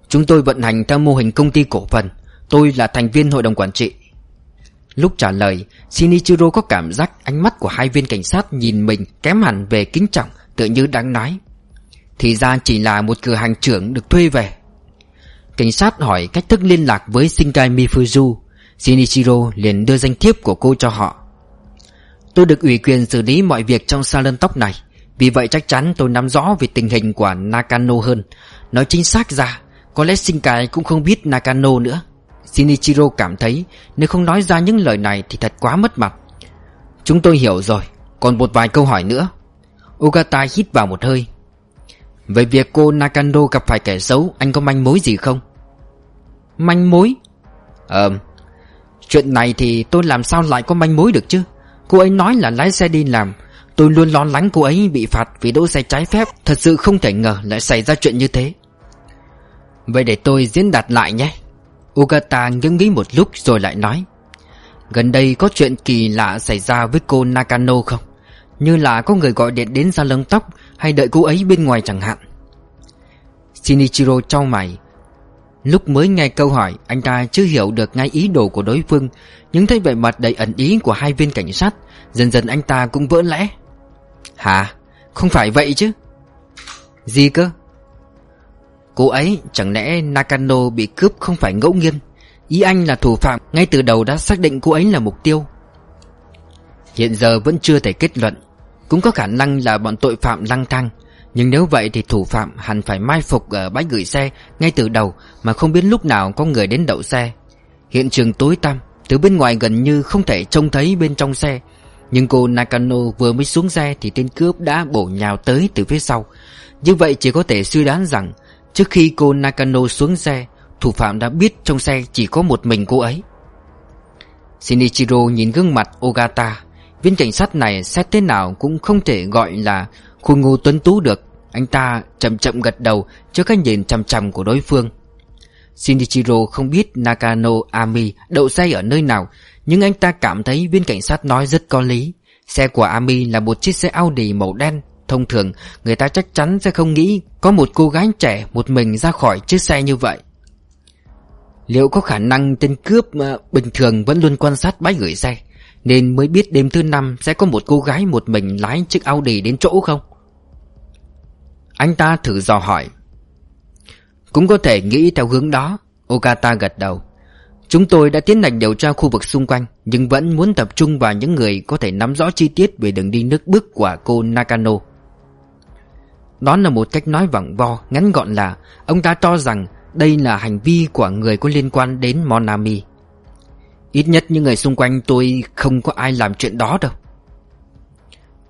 Chúng tôi vận hành theo mô hình công ty cổ phần. Tôi là thành viên hội đồng quản trị. Lúc trả lời, Shinichiro có cảm giác ánh mắt của hai viên cảnh sát nhìn mình kém hẳn về kính trọng Tự như đáng nói. Thì ra chỉ là một cửa hàng trưởng được thuê về. Cảnh sát hỏi cách thức liên lạc với Shinkai Mifuzu. Shinichiro liền đưa danh thiếp của cô cho họ. Tôi được ủy quyền xử lý mọi việc trong salon tóc này. Vì vậy chắc chắn tôi nắm rõ về tình hình của Nakano hơn. Nói chính xác ra, Có lẽ Shinkai cũng không biết Nakano nữa. Shinichiro cảm thấy Nếu không nói ra những lời này thì thật quá mất mặt. Chúng tôi hiểu rồi, Còn một vài câu hỏi nữa. Ogata hít vào một hơi. Về việc cô Nakano gặp phải kẻ xấu, Anh có manh mối gì không? Manh mối? Ờ Chuyện này thì tôi làm sao lại có manh mối được chứ? Cô ấy nói là lái xe đi làm. Tôi luôn lo lắng cô ấy bị phạt vì đỗ xe trái phép. Thật sự không thể ngờ lại xảy ra chuyện như thế. Vậy để tôi diễn đạt lại nhé. Ugata ngẫm nghĩ một lúc rồi lại nói, Gần đây có chuyện kỳ lạ xảy ra với cô Nakano không? Như là có người gọi điện đến salon tóc Hay đợi cô ấy bên ngoài chẳng hạn Shinichiro trao mày Lúc mới nghe câu hỏi, Anh ta chưa hiểu được ngay ý đồ của đối phương, Nhưng thấy vẻ mặt đầy ẩn ý của hai viên cảnh sát, Dần dần anh ta cũng vỡ lẽ Hả? Không phải vậy chứ Gì cơ? Cô ấy chẳng lẽ Nakano bị cướp không phải ngẫu nhiên? Ý anh là thủ phạm, Ngay từ đầu đã xác định cô ấy là mục tiêu. Hiện giờ vẫn chưa thể kết luận. Cũng có khả năng là bọn tội phạm lăng thang. Nhưng nếu vậy thì thủ phạm hẳn phải mai phục ở bãi gửi xe Ngay từ đầu mà không biết lúc nào có người đến đậu xe. Hiện trường tối tăm, Từ bên ngoài gần như không thể trông thấy bên trong xe. Nhưng cô Nakano vừa mới xuống xe Thì tên cướp đã bổ nhào tới từ phía sau. Như vậy chỉ có thể suy đoán rằng Trước khi cô Nakano xuống xe, Thủ phạm đã biết trong xe chỉ có một mình cô ấy. Shinichiro nhìn gương mặt Ogata. Viên cảnh sát này xét thế nào cũng không thể gọi là khuôn ngô tuấn tú được. Anh ta chậm chậm gật đầu trước cái nhìn chằm chằm của đối phương. Shinichiro không biết Nakano Ami đậu xe ở nơi nào, Nhưng anh ta cảm thấy viên cảnh sát nói rất có lý. Xe của Ami là một chiếc xe Audi màu đen. Thông thường, người ta chắc chắn sẽ không nghĩ Có một cô gái trẻ một mình ra khỏi chiếc xe như vậy. Liệu có khả năng tên cướp mà bình thường vẫn luôn quan sát bãi gửi xe, Nên mới biết đêm thứ năm sẽ có một cô gái một mình lái chiếc Audi đến chỗ không? Anh ta thử dò hỏi. Cũng có thể nghĩ theo hướng đó Okata gật đầu. Chúng tôi đã tiến hành điều tra khu vực xung quanh, Nhưng vẫn muốn tập trung vào những người có thể nắm rõ chi tiết về đường đi nước bước của cô Nakano. Đó là một cách nói vẳng vo, ngắn gọn là Ông ta cho rằng đây là hành vi của người có liên quan đến Monami. Ít nhất những người xung quanh tôi không có ai làm chuyện đó đâu.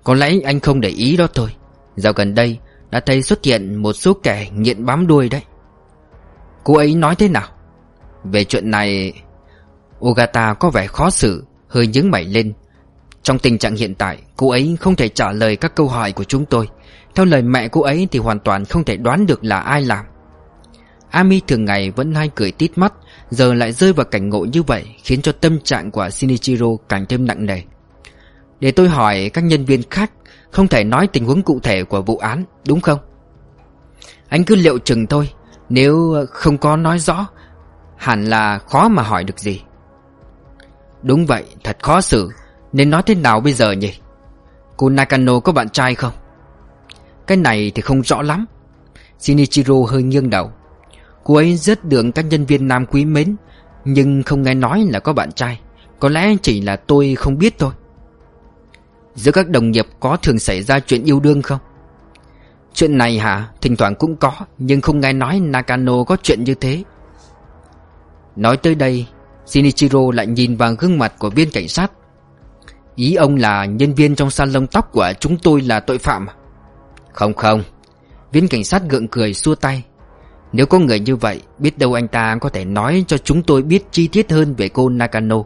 Có lẽ anh không để ý đó thôi. Dạo gần đây đã thấy xuất hiện một số kẻ nghiện bám đuôi đấy. Cô ấy nói thế nào? Về chuyện này Ogata có vẻ khó xử Hơi nhướng mày lên. Trong tình trạng hiện tại, Cô ấy không thể trả lời các câu hỏi của chúng tôi. Theo lời mẹ cô ấy thì hoàn toàn không thể đoán được là ai làm. Ami thường ngày vẫn hay cười tít mắt, Giờ lại rơi vào cảnh ngộ như vậy, Khiến cho tâm trạng của Shinichiro càng thêm nặng nề. Để tôi hỏi các nhân viên khác, Không thể nói tình huống cụ thể của vụ án, Đúng không? Anh cứ liệu chừng thôi, Nếu không có nói rõ, Hẳn là khó mà hỏi được gì. Đúng vậy, Thật khó xử. Nên nói thế nào bây giờ nhỉ? Cô Nakano có bạn trai không? Cái này thì không rõ lắm. Shinichiro hơi nghiêng đầu. Cô ấy rất được các nhân viên nam quý mến, Nhưng không nghe nói là có bạn trai. Có lẽ chỉ là tôi không biết thôi. Giữa các đồng nghiệp có thường xảy ra chuyện yêu đương không? Chuyện này hả? Thỉnh thoảng cũng có, Nhưng không nghe nói Nakano có chuyện như thế. Nói tới đây, Shinichiro lại nhìn vào gương mặt của viên cảnh sát. Ý ông là nhân viên trong salon tóc của chúng tôi là tội phạm. Không không. Viên cảnh sát gượng cười xua tay. Nếu có người như vậy, Biết đâu anh ta có thể nói cho chúng tôi biết chi tiết hơn về cô Nakano.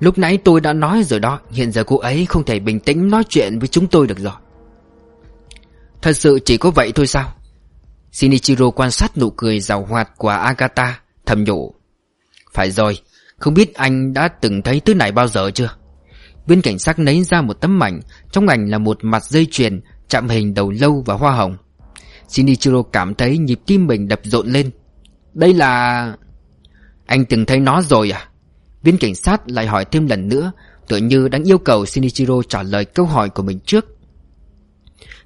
Lúc nãy tôi đã nói rồi đó, Hiện giờ cô ấy không thể bình tĩnh nói chuyện với chúng tôi được rồi. Thật sự chỉ có vậy thôi sao? Shinichiro quan sát nụ cười giàu hoạt của Agata, Thầm nhủ. Phải rồi, Không biết anh đã từng thấy thứ này bao giờ chưa? Viên cảnh sát lấy ra một tấm ảnh Trong ảnh là một mặt dây chuyền Chạm hình đầu lâu và hoa hồng. Shinichiro cảm thấy nhịp tim mình đập rộn lên. Đây là... Anh từng thấy nó rồi à? Viên cảnh sát lại hỏi thêm lần nữa Tựa như đang yêu cầu Shinichiro trả lời câu hỏi của mình trước.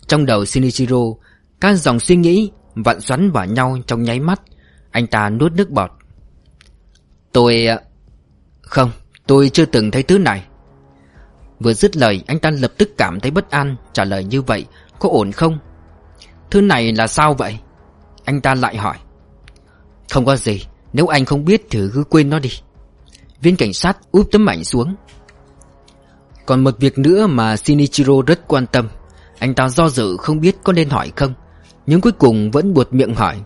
Trong đầu Shinichiro Các dòng suy nghĩ vặn xoắn vào nhau trong nháy mắt. Anh ta nuốt nước bọt. Tôi... Ờ, không, tôi chưa từng thấy thứ này. Vừa dứt lời, anh ta lập tức cảm thấy bất an, Trả lời như vậy, Có ổn không? Thứ này là sao vậy? Anh ta lại hỏi. Không có gì, Nếu anh không biết thì cứ quên nó đi. Viên cảnh sát úp tấm ảnh xuống. Còn một việc nữa mà Shinichiro rất quan tâm. Anh ta do dự không biết có nên hỏi không, Nhưng cuối cùng vẫn buột miệng hỏi.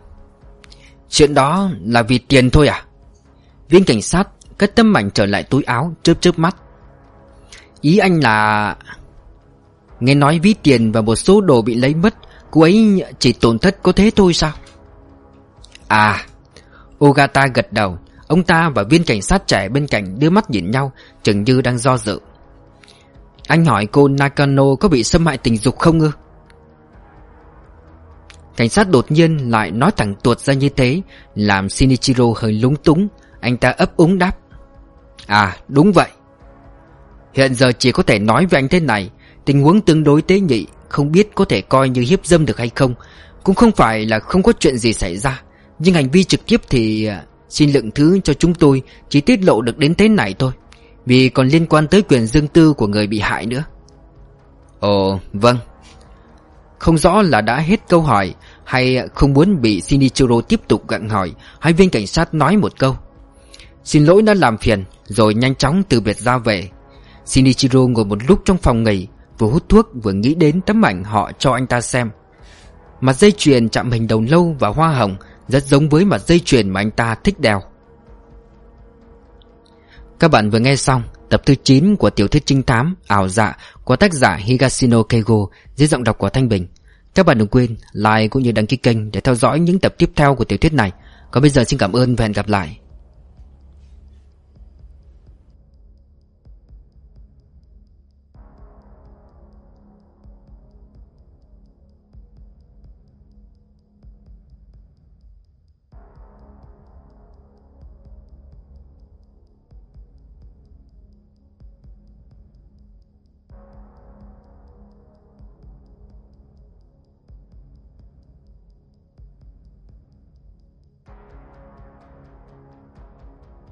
Chuyện đó là vì tiền thôi à? Viên cảnh sát cất tấm ảnh trở lại túi áo, chớp chớp mắt. Ý anh là... Nghe nói ví tiền và một số đồ bị lấy mất, Cô ấy chỉ tổn thất có thế thôi sao? À Ogata gật đầu. Ông ta và viên cảnh sát trẻ bên cạnh đưa mắt nhìn nhau, Chừng như đang do dự. Anh hỏi cô Nakano có bị xâm hại tình dục không ư? Cảnh sát đột nhiên lại nói thẳng tuột ra như thế, Làm Shinichiro hơi lúng túng. Anh ta ấp úng đáp. À đúng vậy. Hiện giờ chỉ có thể nói với anh thế này, Tình huống tương đối tế nhị, Không biết có thể coi như hiếp dâm được hay không. Cũng không phải là không có chuyện gì xảy ra, Nhưng hành vi trực tiếp thì à, Xin lượng thứ cho chúng tôi, Chỉ tiết lộ được đến thế này thôi. Vì còn liên quan tới quyền dương tư của người bị hại nữa. Ồ vâng. Không rõ là đã hết câu hỏi, Hay không muốn bị Shinichiro tiếp tục gặng hỏi, Hai viên cảnh sát nói một câu. Xin lỗi đã làm phiền, Rồi nhanh chóng từ biệt ra về. Shinichiro ngồi một lúc trong phòng nghỉ, Vừa hút thuốc, vừa nghĩ đến tấm ảnh họ cho anh ta xem Mặt dây chuyền chạm hình đầu lâu và hoa hồng, Rất giống với mặt dây chuyền mà anh ta thích đeo Các bạn vừa nghe xong tập thứ 9 của tiểu thuyết trinh thám ảo dạ của tác giả Higashino Keigo dưới giọng đọc của Thanh Bình. Các bạn đừng quên like cũng như đăng ký kênh để theo dõi những tập tiếp theo của tiểu thuyết này. Còn bây giờ xin cảm ơn và hẹn gặp lại.